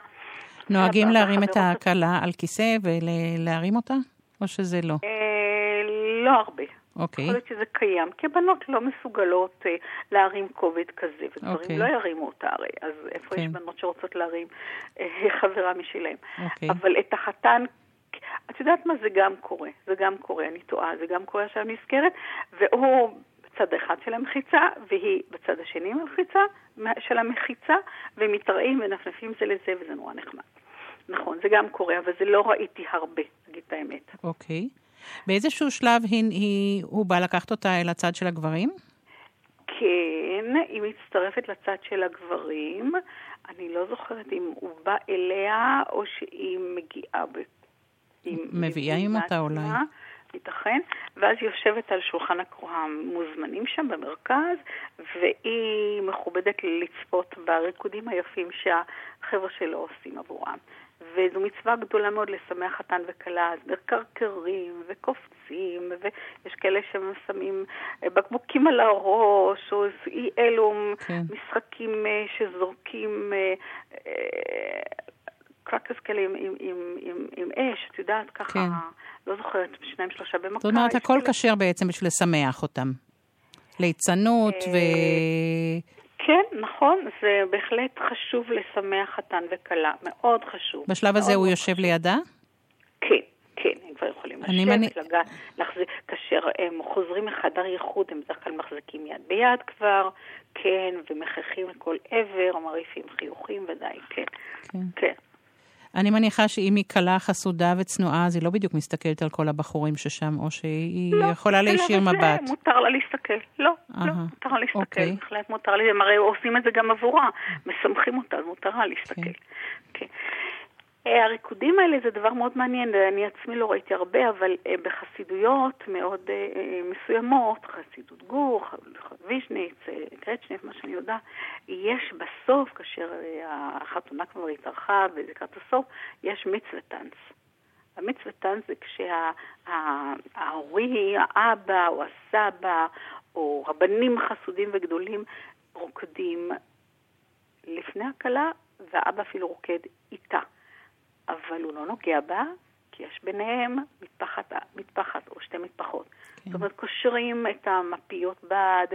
נוהגים להרים את הכלה על כיסא ולהרים אותה? או שזה לא? אה, לא הרבה. אוקיי. יכול להיות שזה קיים, כי הבנות לא מסוגלות אה, להרים כובד כזה, וגברים אוקיי. לא ירימו אותה הרי, אז איפה יש כן. בנות שרוצות להרים אה, חברה משלהם? אוקיי. אבל את החתן, את יודעת מה? זה גם קורה, זה גם קורה, אני טועה, זה גם קורה שאני נזכרת, והוא בצד אחד של המחיצה, והיא בצד השני של המחיצה, והם מתראים ונפנפים זה לזה, וזה נורא נחמד. נכון, זה גם קורה, אבל זה לא ראיתי הרבה, אגיד את האמת. אוקיי. באיזשהו שלב היא, היא, הוא בא לקחת אותה אל הצד של הגברים? כן, היא מצטרפת לצד של הגברים. אני לא זוכרת אם הוא בא אליה או שהיא מגיעה ב... מביאה עם אותה אולי. ייתכן, ואז היא יושבת על שולחן המוזמנים שם במרכז, והיא מכובדת לצפות בריקודים היפים שהחבר'ה שלו עושים עבורם. וזו מצווה גדולה מאוד לשמח חתן וכלה, אז מקרקרים וקופצים, ויש כאלה ששמים אה, בקבוקים על הראש, או אי אלו כן. משחקים אה, שזורקים אה, קרקס כאלה עם, עם, עם, עם, עם אש, את יודעת, ככה, כן. לא זוכרת, שניים שלושה במכה. זאת אומרת, הכל כשר בעצם בשביל לשמח אותם. ליצנות ו... כן, נכון, זה בהחלט חשוב לשמח חתן וכלה, מאוד חשוב. בשלב הזה מאוד הוא יושב לידה? כן, כן, הם כבר יכולים לשבת, מני- לגעת, להחזיק, כאשר הם חוזרים מחדר ייחוד, הם בדרך כלל מחזיקים יד ביד כבר, כן, ומחכים לכל עבר, מרעיפים חיוכים, ודאי, כן, כן. כן. אני מניחה שאם היא כלה חסודה וצנועה, אז היא לא בדיוק מסתכלת על כל הבחורים ששם, או שהיא יכולה להישיר לא, אבל מבט. זה מותר לה להסתכל. לא, לא, אהה, מותר לה להסתכל, אוקיי. בהחלט מותר לה, הם הרי עושים את זה גם עבורה, משמחים אותה, אז מותר לה להסתכל. כן. אה, הריקודים האלה זה דבר מאוד מעניין, אני עצמי לא ראיתי הרבה, אבל אה, בחסידויות מאוד אה, אה, מסוימות, חסידות גור, ויז'ניץ, קרצ'ניף, מה שאני יודעת, יש בסוף, כאשר החתונה כבר התארחה ולקראת הסוף, יש מצווה טאנץ. המצווה טאנץ זה כשההורי, האבא או הסבא או רבנים חסודים וגדולים רוקדים לפני הכלה, והאבא אפילו רוקד איתה. אבל הוא לא נוגע בה, כי יש ביניהם מטפחת, מטפחת או שתי מטפחות. זאת אומרת, קושרים את המפיות בד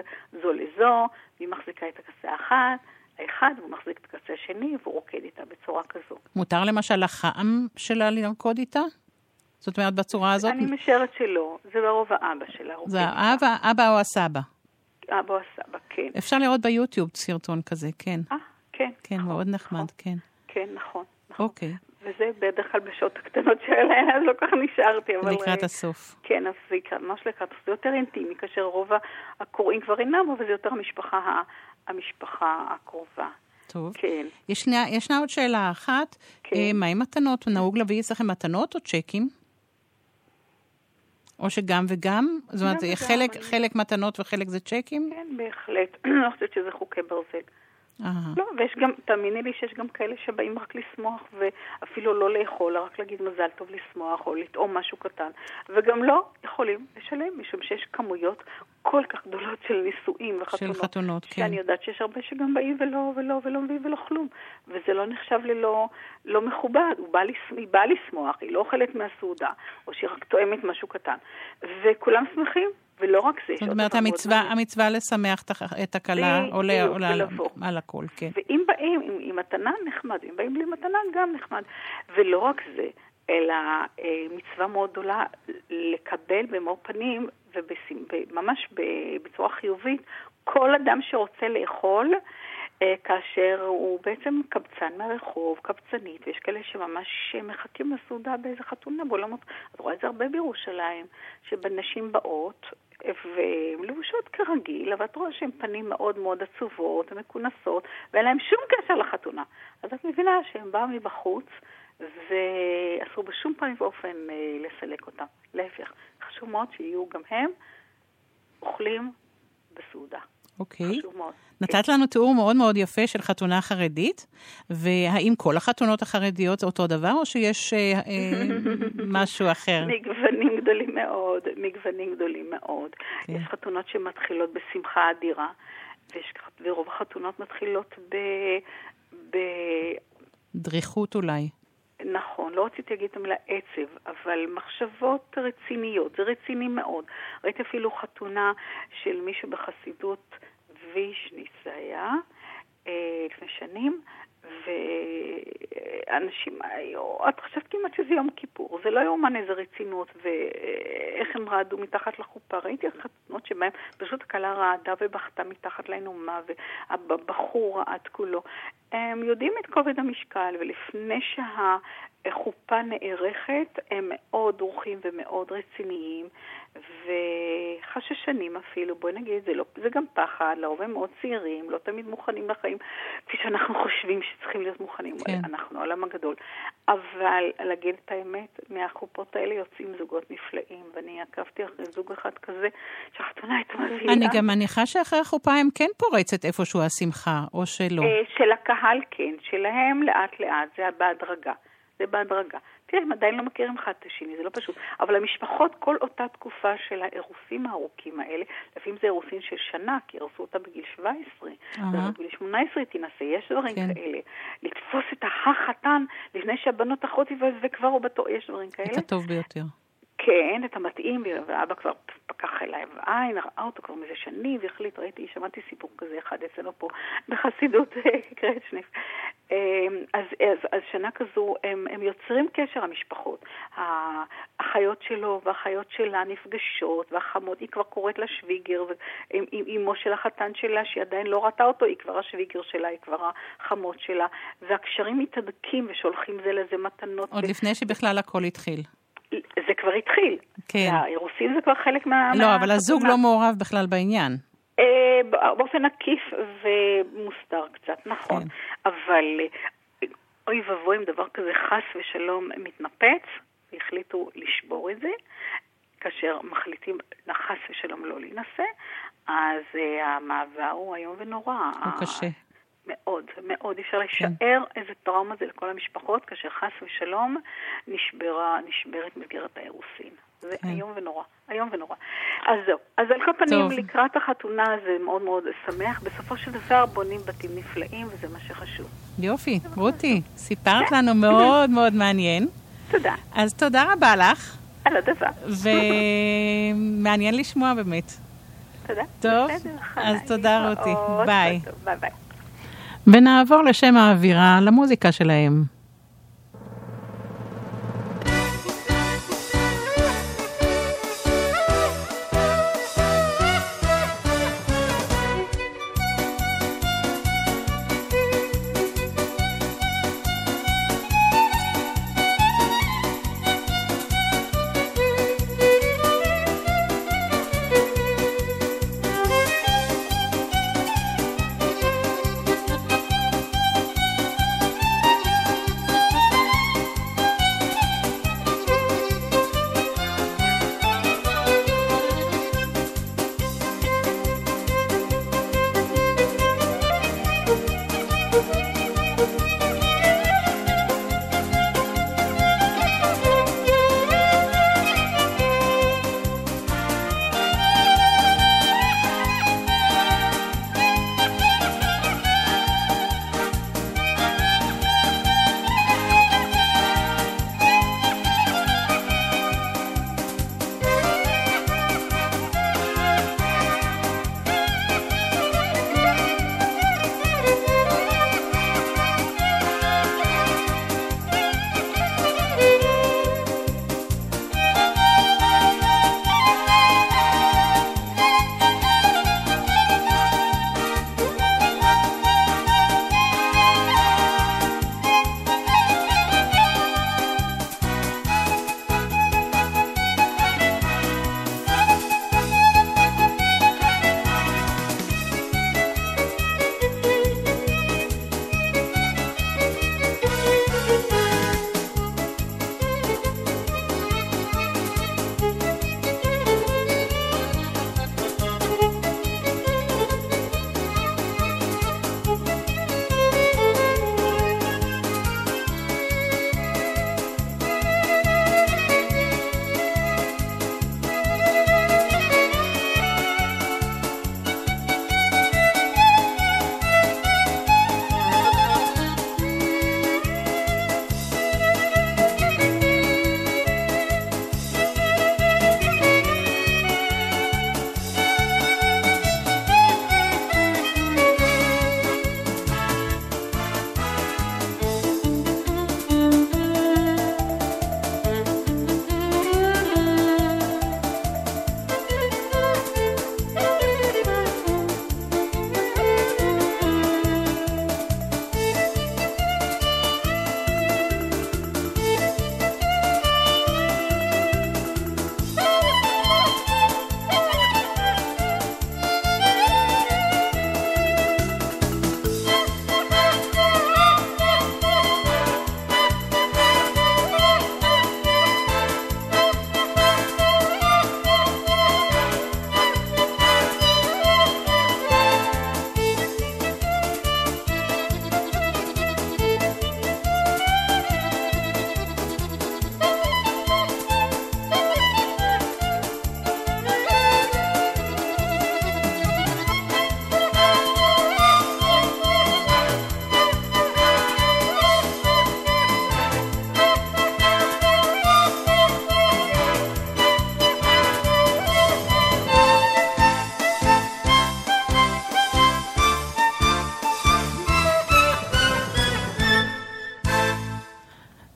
זו לזו, והיא מחזיקה את הקצה האחד, האחד, והוא מחזיק את הקצה השני, והוא רוקד איתה בצורה כזו. מותר למשל לחם שלה לרקוד איתה? זאת אומרת, בצורה הזאת? אני משערת שלא, זה לרוב האבא שלה רוקד. זה האבא, אבא או הסבא. אבא או הסבא, כן. אפשר לראות ביוטיוב סרטון כזה, כן. כן, כן, מאוד נחמד, כן. כן, נכון. אוקיי, וזה בדרך כלל בשעות הקטנות שלהם, אז לא כל כך נשארתי, אבל... לקראת אה, הסוף. כן, אז זה ממש לקראת, זה יותר אינטימי, כאשר רוב הקוראים כבר אינם, אבל זה יותר המשפחה, המשפחה הקרובה. טוב. כן. ישנה, ישנה עוד שאלה אחת. כן. אה, מה עם מתנות? נהוג להביא אצלכם מתנות או צ'קים? או שגם וגם? זאת אומרת, חלק, חלק מתנות וחלק זה צ'קים? כן, בהחלט. אני לא חושבת שזה חוקי ברזל. אהה. לא, ויש גם, תאמיני לי שיש גם כאלה שבאים רק לשמוח, ואפילו לא לאכול, רק להגיד מזל טוב לשמוח, או לטעום משהו קטן. וגם לא יכולים לשלם, משום שיש כמויות כל כך גדולות של נישואים וחתונות. של חתונות, כן. שאני יודעת שיש הרבה שגם באים ולא, ולא, ולא מביאים ולא כלום. וזה לא נחשב ללא לא מכובד. בא. היא באה לשמוח, היא לא אוכלת מהסעודה, או שהיא רק טועמת משהו קטן. וכולם שמחים, ולא רק זה. זאת אומרת, המצווה. המצווה לשמח את הכלה, עולה עולה על- הכל, כן. ואם באים עם, עם מתנה, נחמד. אם באים בלי מתנה, גם נחמד. ולא רק זה, אלא אה, מצווה מאוד גדולה לקבל במאור פנים, וממש בצורה חיובית, כל אדם שרוצה לאכול, אה, כאשר הוא בעצם קבצן מהרחוב, קבצנית, ויש כאלה שממש מחכים לסעודה באיזה חתונה בעולמות. את רואה את זה הרבה בירושלים, שבנשים באות, והן לבושות כרגיל, אבל את רואה שהן פנים מאוד מאוד עצובות ומכונסות, ואין להן שום קשר לחתונה. אז את מבינה שהן באו מבחוץ, ואסור בשום פנים ואופן אה, לסלק אותם. להפך, חשוב מאוד שיהיו גם הם אוכלים בסעודה. אוקיי. חשוב מאוד. נתת לנו תיאור מאוד מאוד יפה של חתונה חרדית, והאם כל החתונות החרדיות זה אותו דבר, או שיש אה, אה, משהו אחר? מגוונים גדולים מאוד, מגוונים גדולים מאוד. כן. יש חתונות שמתחילות בשמחה אדירה, ויש, ורוב החתונות מתחילות ב... ב... דריכות אולי. נכון, לא רציתי להגיד את המילה עצב, אבל מחשבות רציניות, זה רציני מאוד. ראיתי אפילו חתונה של מישהו בחסידות וישניץ זה היה, אה, לפני שנים, ואנשים את חשבת כמעט שזה יום כיפור, זה לא יאומן איזה רצינות, ואיך הם רעדו מתחת לחופה. ראיתי חתונות שבהן פשוט הכלה רעדה ובכתה מתחת לעינומה, והבחור רעד כולו. הם יודעים את כובד המשקל, ולפני שהחופה נערכת, הם מאוד דרוכים ומאוד רציניים, וחששנים אפילו, בואי נגיד, זה, לא, זה גם פחד, לרוב הם מאוד צעירים, לא תמיד מוכנים לחיים כפי שאנחנו חושבים שצריכים להיות מוכנים, כן. אנחנו העולם הגדול. אבל להגיד את האמת, מהחופות האלה יוצאים זוגות נפלאים, ואני עקבתי אחרי זוג אחד כזה, שהחתונה הייתה מבהילה. אני גם מניחה שאחרי החופה הם כן פורצת איפשהו השמחה, או שלא. אה, של הקהל כן, שלהם לאט לאט, זה בהדרגה. זה בהדרגה. תראה, הם עדיין לא מכירים אחד את השני, זה לא פשוט. אבל המשפחות, כל אותה תקופה של האירוסים הארוכים האלה, לפעמים זה אירוסין של שנה, כי אירסו אותה בגיל 17, אהה. ובגיל 18 תינשא, יש דברים כן. כאלה. לתפוס את החתן לפני שהבנות אחות יבואו וכבר הוא בתור, יש דברים כאלה. את הטוב ביותר. כן, את המתאים, ואבא כבר פקח אליי בעין, ראה אותו כבר מזה שנים, והחליט, ראיתי, שמעתי סיפור כזה אחד אצלנו פה בחסידות קרצ'ניק. אמ, אז, אז, אז שנה כזו, הם, הם יוצרים קשר, המשפחות. האחיות שלו והאחיות שלה נפגשות, והחמות, היא כבר קוראת לה שוויגר, אמו של החתן שלה, שהיא עדיין לא ראתה אותו, היא כבר השוויגר שלה, היא כבר החמות שלה, והקשרים מתהדקים ושולחים זה לזה מתנות. עוד לפני שבכלל הכל התחיל. זה כבר התחיל. כן. האירוסין זה כבר חלק מה... לא, מה- אבל הזוג לא מעורב בכלל בעניין. אה, באופן עקיף ומוסתר קצת, נכון. כן. אבל אה, אוי ואבוי אם דבר כזה חס ושלום מתנפץ, והחליטו לשבור את זה, כאשר מחליטים חס ושלום לא להינשא, אז אה, המעבר הוא איום ונורא. הוא קשה. מאוד, מאוד. אי אפשר כן. לשער איזה טראומה זה לכל המשפחות, כאשר חס ושלום נשברה, נשברת מסגרת האירוסין. זה כן. איום ונורא, איום ונורא. אז זהו. אז על כל פנים, טוב. לקראת החתונה זה מאוד מאוד שמח. בסופו של דבר בונים בתים נפלאים, וזה מה שחשוב. יופי, רותי, סיפרת לנו מאוד מאוד מעניין. תודה. אז תודה רבה לך, על הדבר. ומעניין לשמוע באמת. תודה. טוב, אז תודה. רותי, bye. bye bye. ונעבור לשם האווירה, למוזיקה שלהם.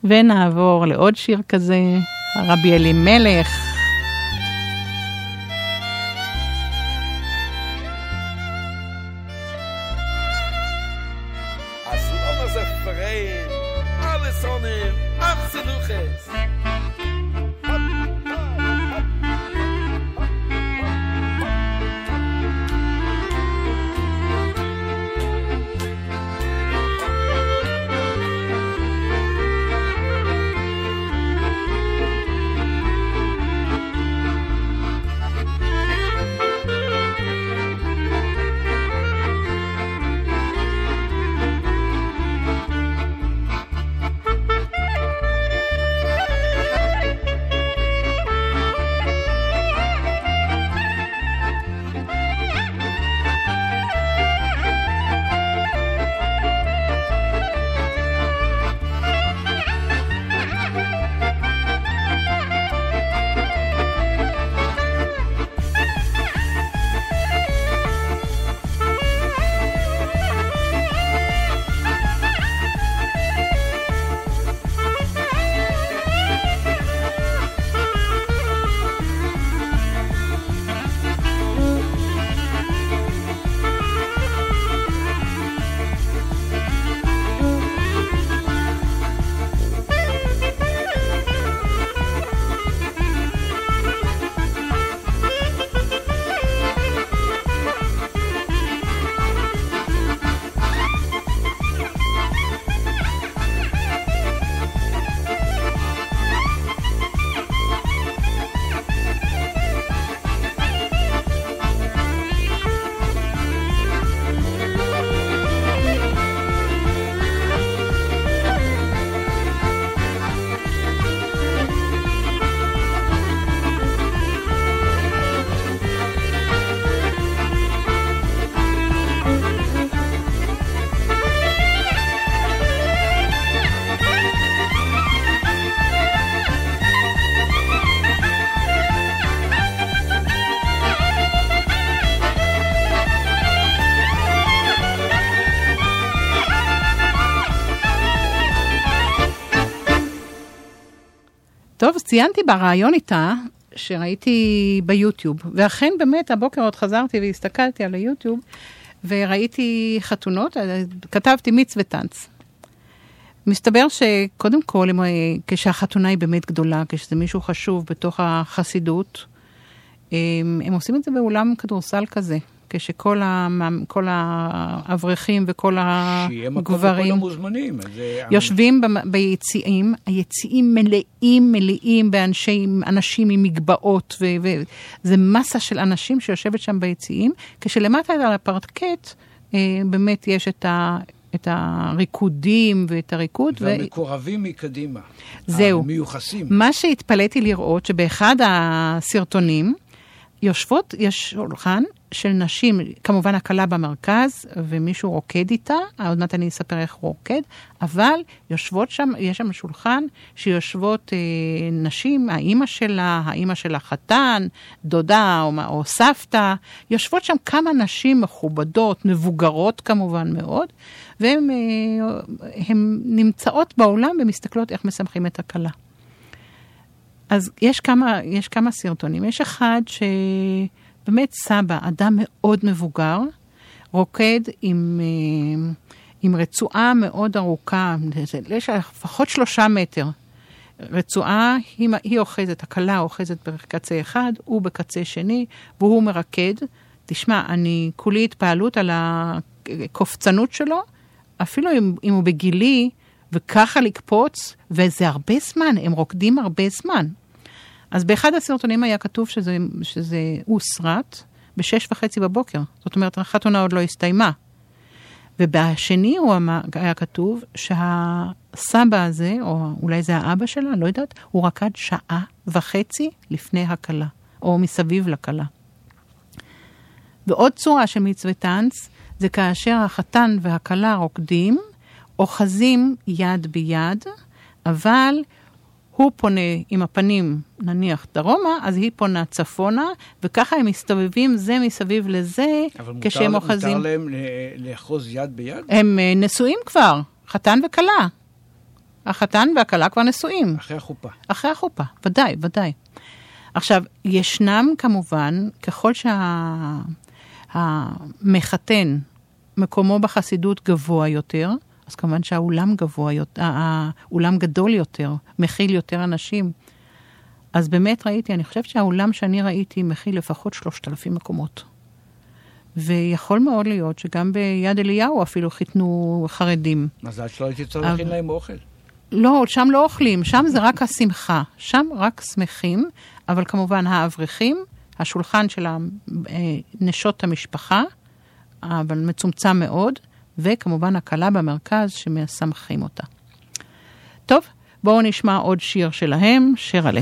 ונעבור לעוד שיר כזה, רבי אלימלך. ציינתי בריאיון איתה, שראיתי ביוטיוב, ואכן באמת הבוקר עוד חזרתי והסתכלתי על היוטיוב, וראיתי חתונות, אה, כתבתי מיץ וטנץ. מסתבר שקודם כל, אה, כשהחתונה היא באמת גדולה, כשזה מישהו חשוב בתוך החסידות, הם, הם עושים את זה באולם כדורסל כזה, כשכל המ- האברכים וכל הגברים זה- יושבים במ- ביציעים, היציעים מלאים מלאים באנשים אנשים עם מגבעות, וזה מסה של אנשים שיושבת שם ביציעים, כשלמטה על הפרקט אה, באמת יש את, ה, את הריקודים ואת הריקוד. ו- והמקורבים מקדימה. זהו. המיוחסים. מה שהתפלאתי לראות, שבאחד הסרטונים יושבות, יש שולחן של נשים, כמובן הכלה במרכז, ומישהו רוקד איתה, עוד מעט אני אספר איך הוא רוקד, אבל יושבות שם, יש שם שולחן שיושבות אה, נשים, האימא שלה, האימא של החתן, דודה או, או סבתא, יושבות שם כמה נשים מכובדות, מבוגרות כמובן מאוד, והן אה, נמצאות באולם ומסתכלות איך משמחים את הכלה. אז יש כמה, יש כמה סרטונים. יש אחד שבאמת סבא, אדם מאוד מבוגר, רוקד עם, אה, עם רצועה מאוד ארוכה, יש לפחות שלושה מטר. רצועה, היא, היא אוחזת, הכלה אוחזת בקצה אחד, הוא בקצה שני, והוא מרקד. תשמע, אני כולי התפעלות על הקופצנות שלו, אפילו אם, אם הוא בגילי, וככה לקפוץ, וזה הרבה זמן, הם רוקדים הרבה זמן. אז באחד הסרטונים היה כתוב שזה, שזה אוסרת בשש וחצי בבוקר. זאת אומרת, החתונה עוד לא הסתיימה. ובשני הוא אמר, היה כתוב שהסבא הזה, או אולי זה האבא שלה, לא יודעת, הוא רקד שעה וחצי לפני הכלה, או מסביב לכלה. ועוד צורה של מצווה טאנץ, זה כאשר החתן והכלה רוקדים, אוחזים יד ביד, אבל הוא פונה עם הפנים, נניח, דרומה, אז היא פונה צפונה, וככה הם מסתובבים זה מסביב לזה, אבל מותר, כשהם מותר אוחזים. להם לאחוז יד ביד? הם אה, נשואים כבר, חתן וכלה. החתן והכלה כבר נשואים. אחרי החופה. אחרי החופה, ודאי, ודאי. עכשיו, ישנם כמובן, ככל שהמחתן, מקומו בחסידות גבוה יותר, אז כמובן שהאולם גבוה יותר, האולם גדול יותר, מכיל יותר אנשים. אז באמת ראיתי, אני חושבת שהאולם שאני ראיתי מכיל לפחות שלושת אלפים מקומות. ויכול מאוד להיות שגם ביד אליהו אפילו חיתנו חרדים. מזל שלא הייתי צריך להכין להם אוכל. לא, שם לא אוכלים, שם זה רק השמחה. שם רק שמחים, אבל כמובן האברכים, השולחן של אה, נשות המשפחה, אבל מצומצם מאוד, וכמובן הכלה במרכז שמשמחים אותה. טוב, בואו נשמע עוד שיר שלהם, שרלה.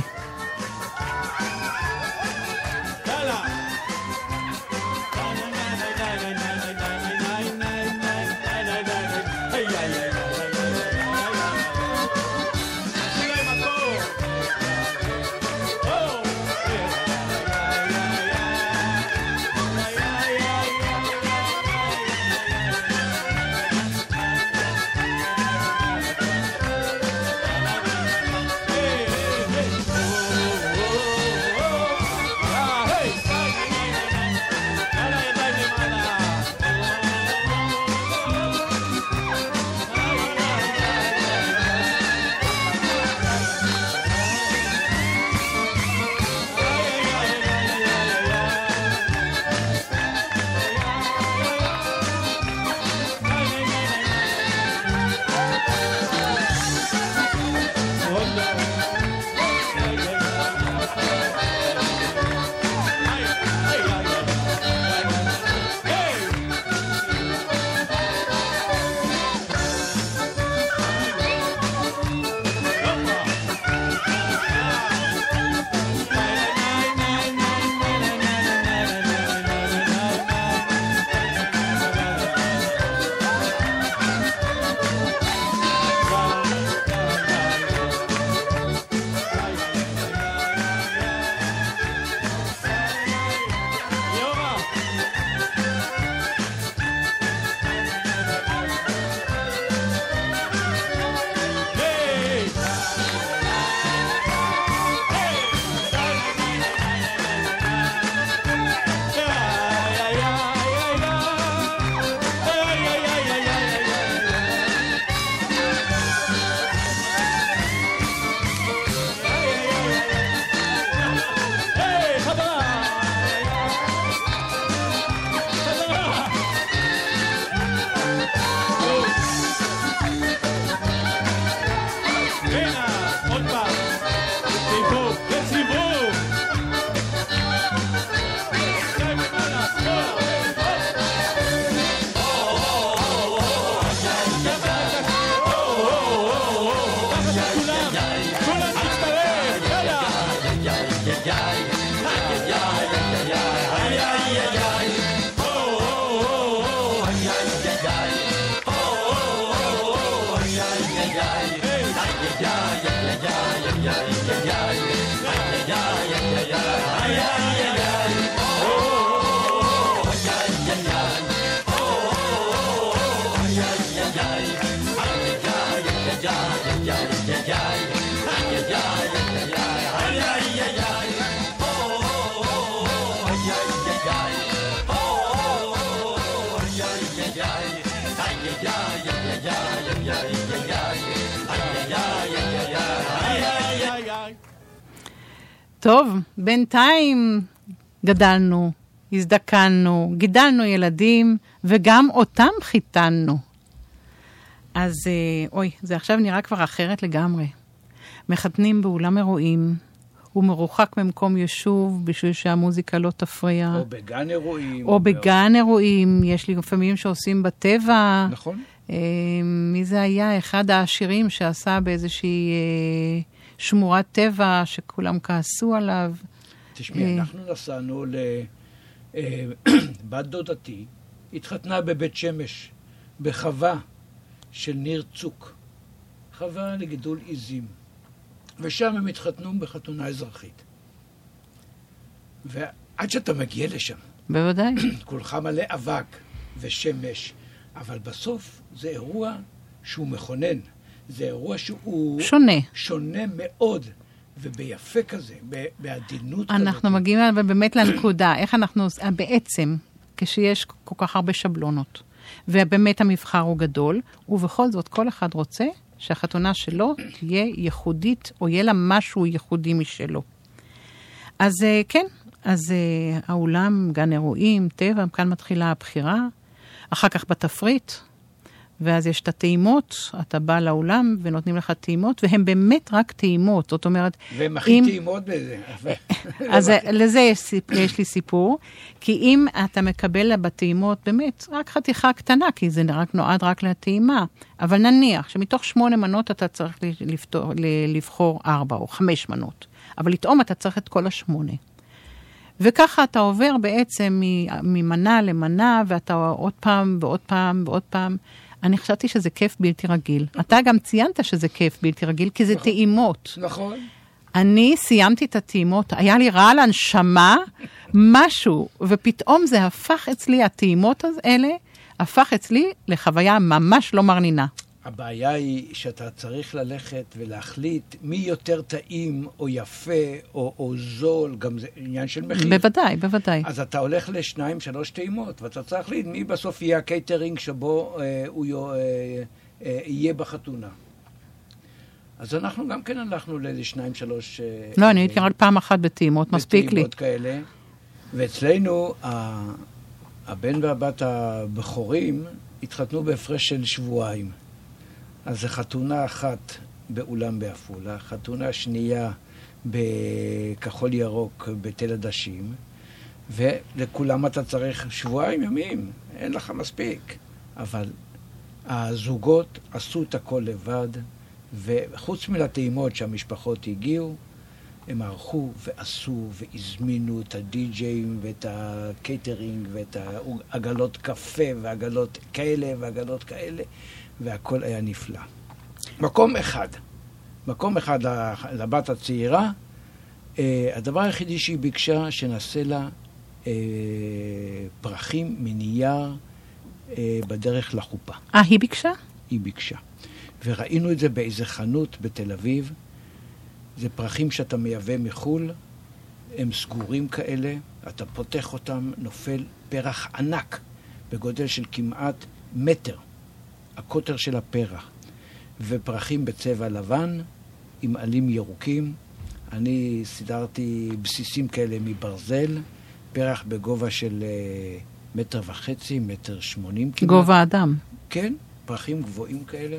טוב, בינתיים גדלנו, הזדקנו, גידלנו ילדים, וגם אותם חיתנו. אז אה, אוי, זה עכשיו נראה כבר אחרת לגמרי. מחתנים באולם אירועים, הוא מרוחק ממקום יישוב בשביל שהמוזיקה לא תפריע. או בגן אירועים. או בגן אירועים, יש לי לפעמים שעושים בטבע. נכון. אה, מי זה היה? אחד העשירים שעשה באיזושהי אה, שמורת טבע שכולם כעסו עליו. תשמעי, אה, אנחנו נסענו ל... אה, דודתי התחתנה בבית שמש, בחווה של ניר צוק. חווה לגידול עיזים. ושם הם התחתנו בחתונה אזרחית. ועד שאתה מגיע לשם, בוודאי. כולך מלא אבק ושמש, אבל בסוף זה אירוע שהוא מכונן. זה אירוע שהוא... שונה. שונה מאוד, וביפה כזה, בעדינות אנחנו כזאת. מגיעים אבל באמת לנקודה, איך אנחנו, בעצם, כשיש כל כך הרבה שבלונות, ובאמת המבחר הוא גדול, ובכל זאת כל אחד רוצה שהחתונה שלו תהיה ייחודית, או יהיה לה משהו ייחודי משלו. אז אה, כן, אז אה, האולם, גן אירועים, טבע, כאן מתחילה הבחירה, אחר כך בתפריט, ואז יש את הטעימות, אתה בא לאולם ונותנים לך טעימות, והן באמת רק טעימות, זאת אומרת, והם הכי אם- טעימות בזה. אז לזה יש. יש לי סיפור, כי אם אתה מקבל בטעימות באמת רק חתיכה קטנה, כי זה רק נועד רק לטעימה, אבל נניח שמתוך שמונה מנות אתה צריך לפתור, לבחור ארבע או חמש מנות, אבל לטעום אתה צריך את כל השמונה. וככה אתה עובר בעצם ממנה למנה, ואתה עוד פעם ועוד פעם ועוד פעם. אני חשבתי שזה כיף בלתי רגיל. אתה גם ציינת שזה כיף בלתי רגיל, כי זה טעימות. נכון. אני סיימתי את הטעימות, היה לי רע לנשמה, משהו, ופתאום זה הפך אצלי, הטעימות האלה, הפך אצלי לחוויה ממש לא מרנינה. הבעיה היא שאתה צריך ללכת ולהחליט מי יותר טעים או יפה או, או זול, גם זה עניין של מחיר. בוודאי, בוודאי. אז אתה הולך לשניים, שלוש טעימות, ואתה צריך להחליט מי בסוף יהיה הקייטרינג שבו אה, הוא אה, אה, יהיה בחתונה. אז אנחנו גם כן הלכנו לאיזה שניים, שלוש... אה, לא, אני הייתי רק פעם אחת בטעימות, מספיק לי. בטעימות כאלה. ואצלנו, ה- הבן והבת הבכורים התחתנו בהפרש של שבועיים. אז זו חתונה אחת באולם בעפולה, חתונה שנייה בכחול ירוק בתל עדשים, ולכולם אתה צריך שבועיים ימים, אין לך מספיק. אבל הזוגות עשו את הכל לבד, וחוץ מלטעימות שהמשפחות הגיעו, הם ערכו ועשו והזמינו את הדי-ג'אים ואת הקייטרינג ואת העגלות קפה ועגלות כאלה ועגלות כאלה, והכל היה נפלא. מקום אחד, מקום אחד לבת הצעירה, אה, הדבר היחידי שהיא ביקשה, שנעשה לה אה, פרחים מנייר אה, בדרך לחופה. אה, היא ביקשה? היא ביקשה. וראינו את זה באיזה חנות בתל אביב. זה פרחים שאתה מייבא מחו"ל, הם סגורים כאלה, אתה פותח אותם, נופל פרח ענק, בגודל של כמעט מטר, הקוטר של הפרח. ופרחים בצבע לבן, עם עלים ירוקים. אני סידרתי בסיסים כאלה מברזל, פרח בגובה של אה, מטר וחצי, מטר שמונים כמעט. גובה אדם. כן, פרחים גבוהים כאלה.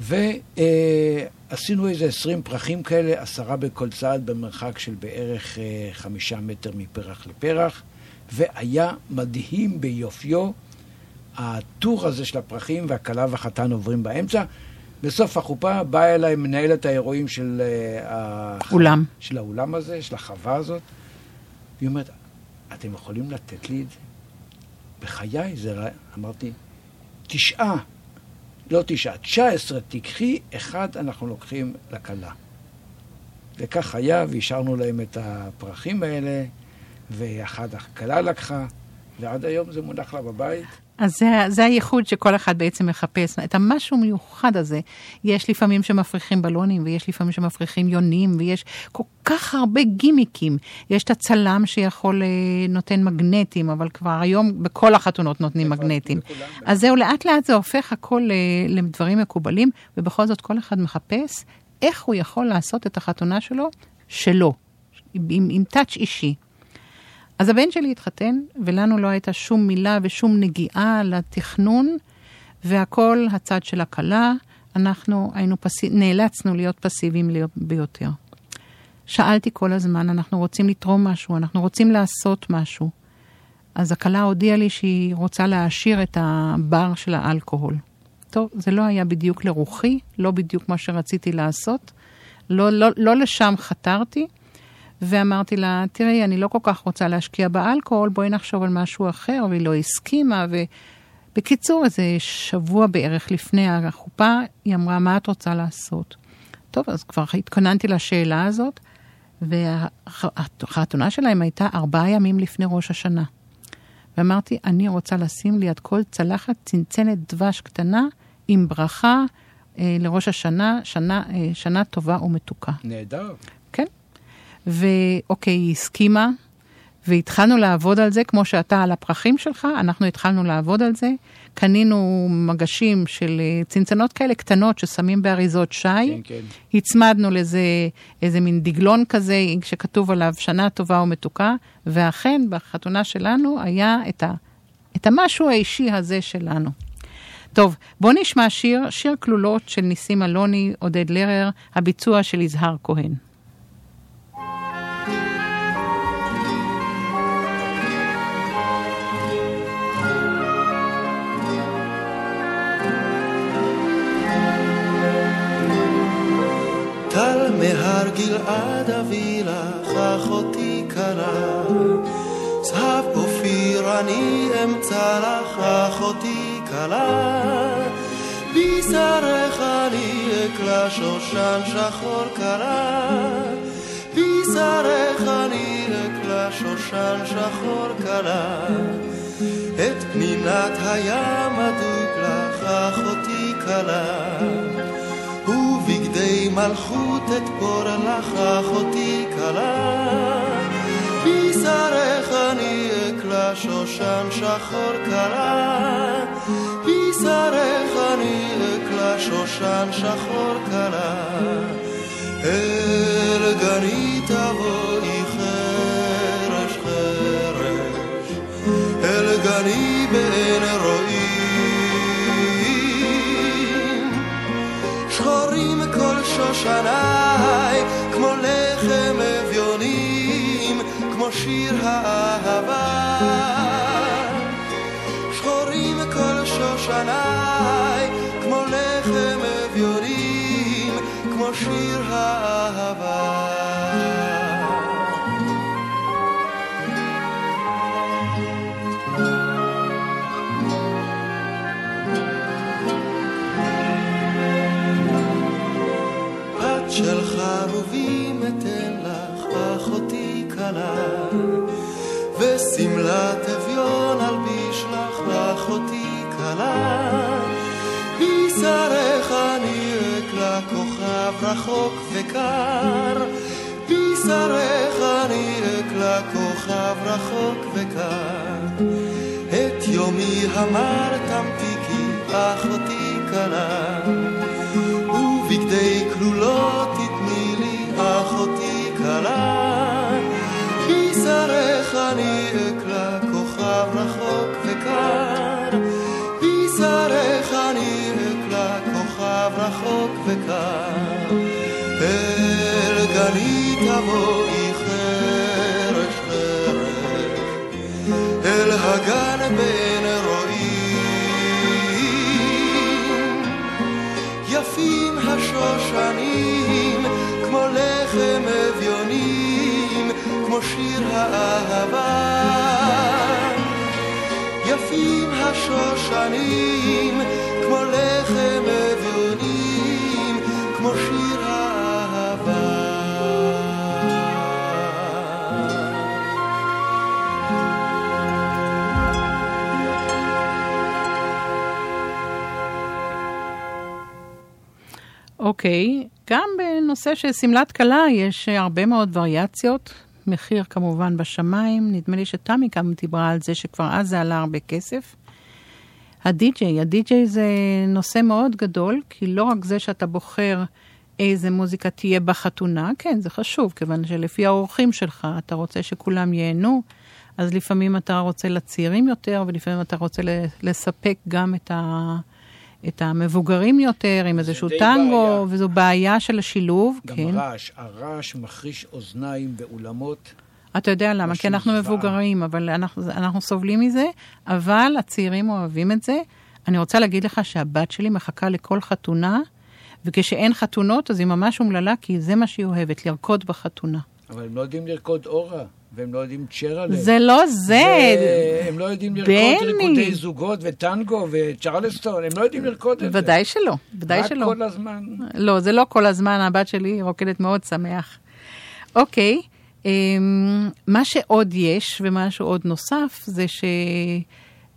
ועשינו איזה עשרים פרחים כאלה, עשרה בכל צד, במרחק של בערך אה, חמישה מטר מפרח לפרח, והיה מדהים ביופיו. הטור הזה של הפרחים והכלה והחתן עוברים באמצע. בסוף החופה באה אליי מנהלת האירועים של, אה, הח- אולם. של האולם הזה, של החווה הזאת, והיא אומרת, אתם יכולים לתת לי את זה? בחיי זה רע... אמרתי, תשעה, לא תשעה, תשע עשרה, תיקחי, אחד אנחנו לוקחים לכלה. וכך היה, והשארנו להם את הפרחים האלה, ואחד הכלה לקחה, ועד היום זה מונח לה בבית. אז זה, זה הייחוד שכל אחד בעצם מחפש, את המשהו מיוחד הזה. יש לפעמים שמפריחים בלונים, ויש לפעמים שמפריחים יונים, ויש כל כך הרבה גימיקים. יש את הצלם שיכול, אה, נותן מגנטים, אבל כבר היום בכל החתונות נותנים מגנטים. אז זהו, לאט לאט זה הופך הכל אה, לדברים מקובלים, ובכל זאת כל אחד מחפש איך הוא יכול לעשות את החתונה שלו, שלו, עם, עם טאץ' אישי. אז הבן שלי התחתן, ולנו לא הייתה שום מילה ושום נגיעה לתכנון, והכל הצד של הכלה. אנחנו היינו פסיב, נאלצנו להיות פסיביים ביותר. שאלתי כל הזמן, אנחנו רוצים לתרום משהו, אנחנו רוצים לעשות משהו. אז הכלה הודיעה לי שהיא רוצה להעשיר את הבר של האלכוהול. טוב, זה לא היה בדיוק לרוחי, לא בדיוק מה שרציתי לעשות, לא, לא, לא לשם חתרתי. ואמרתי לה, תראי, אני לא כל כך רוצה להשקיע באלכוהול, בואי נחשוב על משהו אחר, והיא לא הסכימה, ובקיצור, איזה שבוע בערך לפני החופה, היא אמרה, מה את רוצה לעשות? טוב, אז כבר התכוננתי לשאלה הזאת, והחתונה שלהם הייתה ארבעה ימים לפני ראש השנה. ואמרתי, אני רוצה לשים ליד כל צלחת צנצנת דבש קטנה עם ברכה, אה, לראש השנה, שנה, אה, שנה טובה ומתוקה. נהדר. ואוקיי, היא הסכימה, והתחלנו לעבוד על זה, כמו שאתה על הפרחים שלך, אנחנו התחלנו לעבוד על זה. קנינו מגשים של אה, צנצנות כאלה קטנות ששמים באריזות שי. כן, כן. הצמדנו לזה איזה מין דגלון כזה שכתוב עליו שנה טובה ומתוקה, ואכן בחתונה שלנו היה את, ה, את המשהו האישי הזה שלנו. טוב, בוא נשמע שיר, שיר כלולות של ניסים אלוני, עודד לרר, הביצוע של יזהר כהן. גלעד אביא לך אחותי קלה. צהב אופיר אני אמצא לך אחותי קלה. בשרך אני אקלה שושן שחור קלה. בשרך אני אקלה שושן שחור קלה. את פנינת הים אדוק לך אחותי קלה מלכות אתפור לך אחותי כלה בשרך אני אקלה שושן שחור כלה בשרך אני אקלה שושן שחור כלה אל גני תבואי חרש חרש. אל גני בעין רואים שושניי, כמו לחם אביונים, כמו שיר האהבה. שחורים כל שושניי, כמו לחם אביונים, כמו שיר האהבה. של חרובים אתן לך, אחותי כלה, ושמלת אביון אלביש לך, אחותי כלה. בשרך אני אקלה כוכב רחוק וקר, בשרך אני אקלה כוכב רחוק וקר. את יומי המר תמתיקי, אחותי כלה. ובגדי כלולות תתני לי אחותי כלה בשרך אני אקלה כוכב רחוק וקר. בשרך אני אקלה כוכב רחוק וקר. אל גני תבואי חרש חרש. אל הגן בין כמו שיר האהבה. יפים השושנים, כמו לחם אביונים, כמו שיר האהבה. אוקיי, גם בנושא של שמלת כלה יש הרבה מאוד וריאציות. מחיר כמובן בשמיים, נדמה לי שתמי גם דיברה על זה שכבר אז זה עלה הרבה כסף. הדי-ג'יי, הדי-ג'יי זה נושא מאוד גדול, כי לא רק זה שאתה בוחר איזה מוזיקה תהיה בחתונה, כן, זה חשוב, כיוון שלפי האורחים שלך אתה רוצה שכולם ייהנו, אז לפעמים אתה רוצה לצעירים יותר, ולפעמים אתה רוצה לספק גם את, ה, את המבוגרים יותר, עם איזשהו טנגו, בעיה. וזו בעיה של השילוב, גם כן. רעש, הרעש מחריש אוזניים באולמות. אתה יודע למה, כי אנחנו מבוגרים, אבל אנחנו, אנחנו סובלים מזה, אבל הצעירים אוהבים את זה. אני רוצה להגיד לך שהבת שלי מחכה לכל חתונה, וכשאין חתונות אז היא ממש אומללה, כי זה מה שהיא אוהבת, לרקוד בחתונה. אבל הם לא יודעים לרקוד אורה, והם לא יודעים צ'רלה. זה לא זה. הם לא יודעים לרקוד בני. ריקודי זוגות וטנגו וצ'רלסטון, הם לא יודעים לרקוד את זה. ודאי שלא, ודאי רק שלא. כל הזמן. לא, זה לא כל הזמן, הבת שלי רוקדת מאוד שמח. אוקיי, אמ, מה שעוד יש, ומשהו עוד נוסף, זה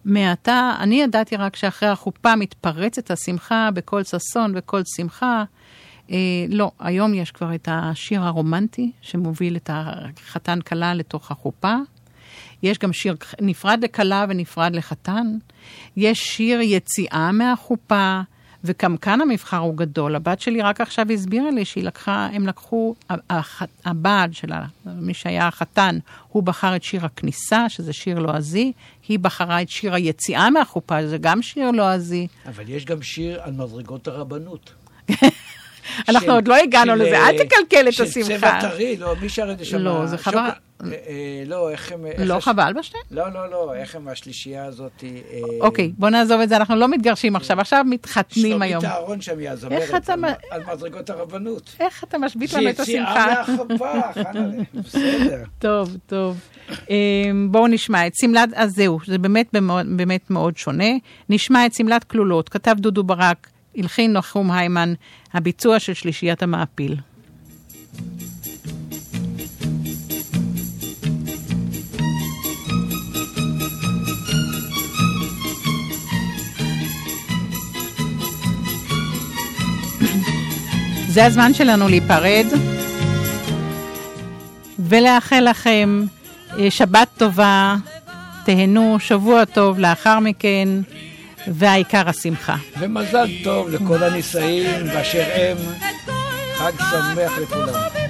מעתה, אני ידעתי רק שאחרי החופה מתפרצת השמחה בקול ששון וקול שמחה. אה, לא, היום יש כבר את השיר הרומנטי שמוביל את החתן כלה לתוך החופה. יש גם שיר נפרד לכלה ונפרד לחתן. יש שיר יציאה מהחופה, וגם כאן המבחר הוא גדול. הבת שלי רק עכשיו הסבירה לי שהיא לקחה, הם לקחו, הבעל שלה, מי שהיה החתן, הוא בחר את שיר הכניסה, שזה שיר לועזי, היא בחרה את שיר היציאה מהחופה, שזה גם שיר לועזי. אבל יש גם שיר על מדרגות הרבנות. אנחנו של- עוד לא הגענו של, לזה, אה, אל תקלקל את של השמחה. צבע טרי, לא, מי שר את זה שם? לא, זה חבל- אה, אה, לא, איך הם... לא חבל אלברשטיין? לא, לא, לא, איך הם השלישייה הזאת... אוקיי, בוא נעזוב את זה, אנחנו לא מתגרשים עכשיו, עכשיו מתחתנים היום. שלומית אהרון שם היא הזמרת, על- מדרגות הרבנות. איך אתה משבית לנו את השמחה? בסדר. טוב, טוב. אמ, בואו נשמע את שמלת, אז זהו, זה באמת מאוד שונה. נשמע את שמלת כלולות, כתב דודו ברק, הלחין נחום היימן, הביצוע של שלישיית המעפיל. זה הזמן שלנו להיפרד. ולאחל לכם אה, שבת טובה, תהנו, שבוע טוב לאחר מכן, והעיקר השמחה. ומזל טוב לכל הנישאים באשר הם. חג שמח לכולם.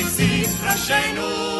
החזיק ראשינו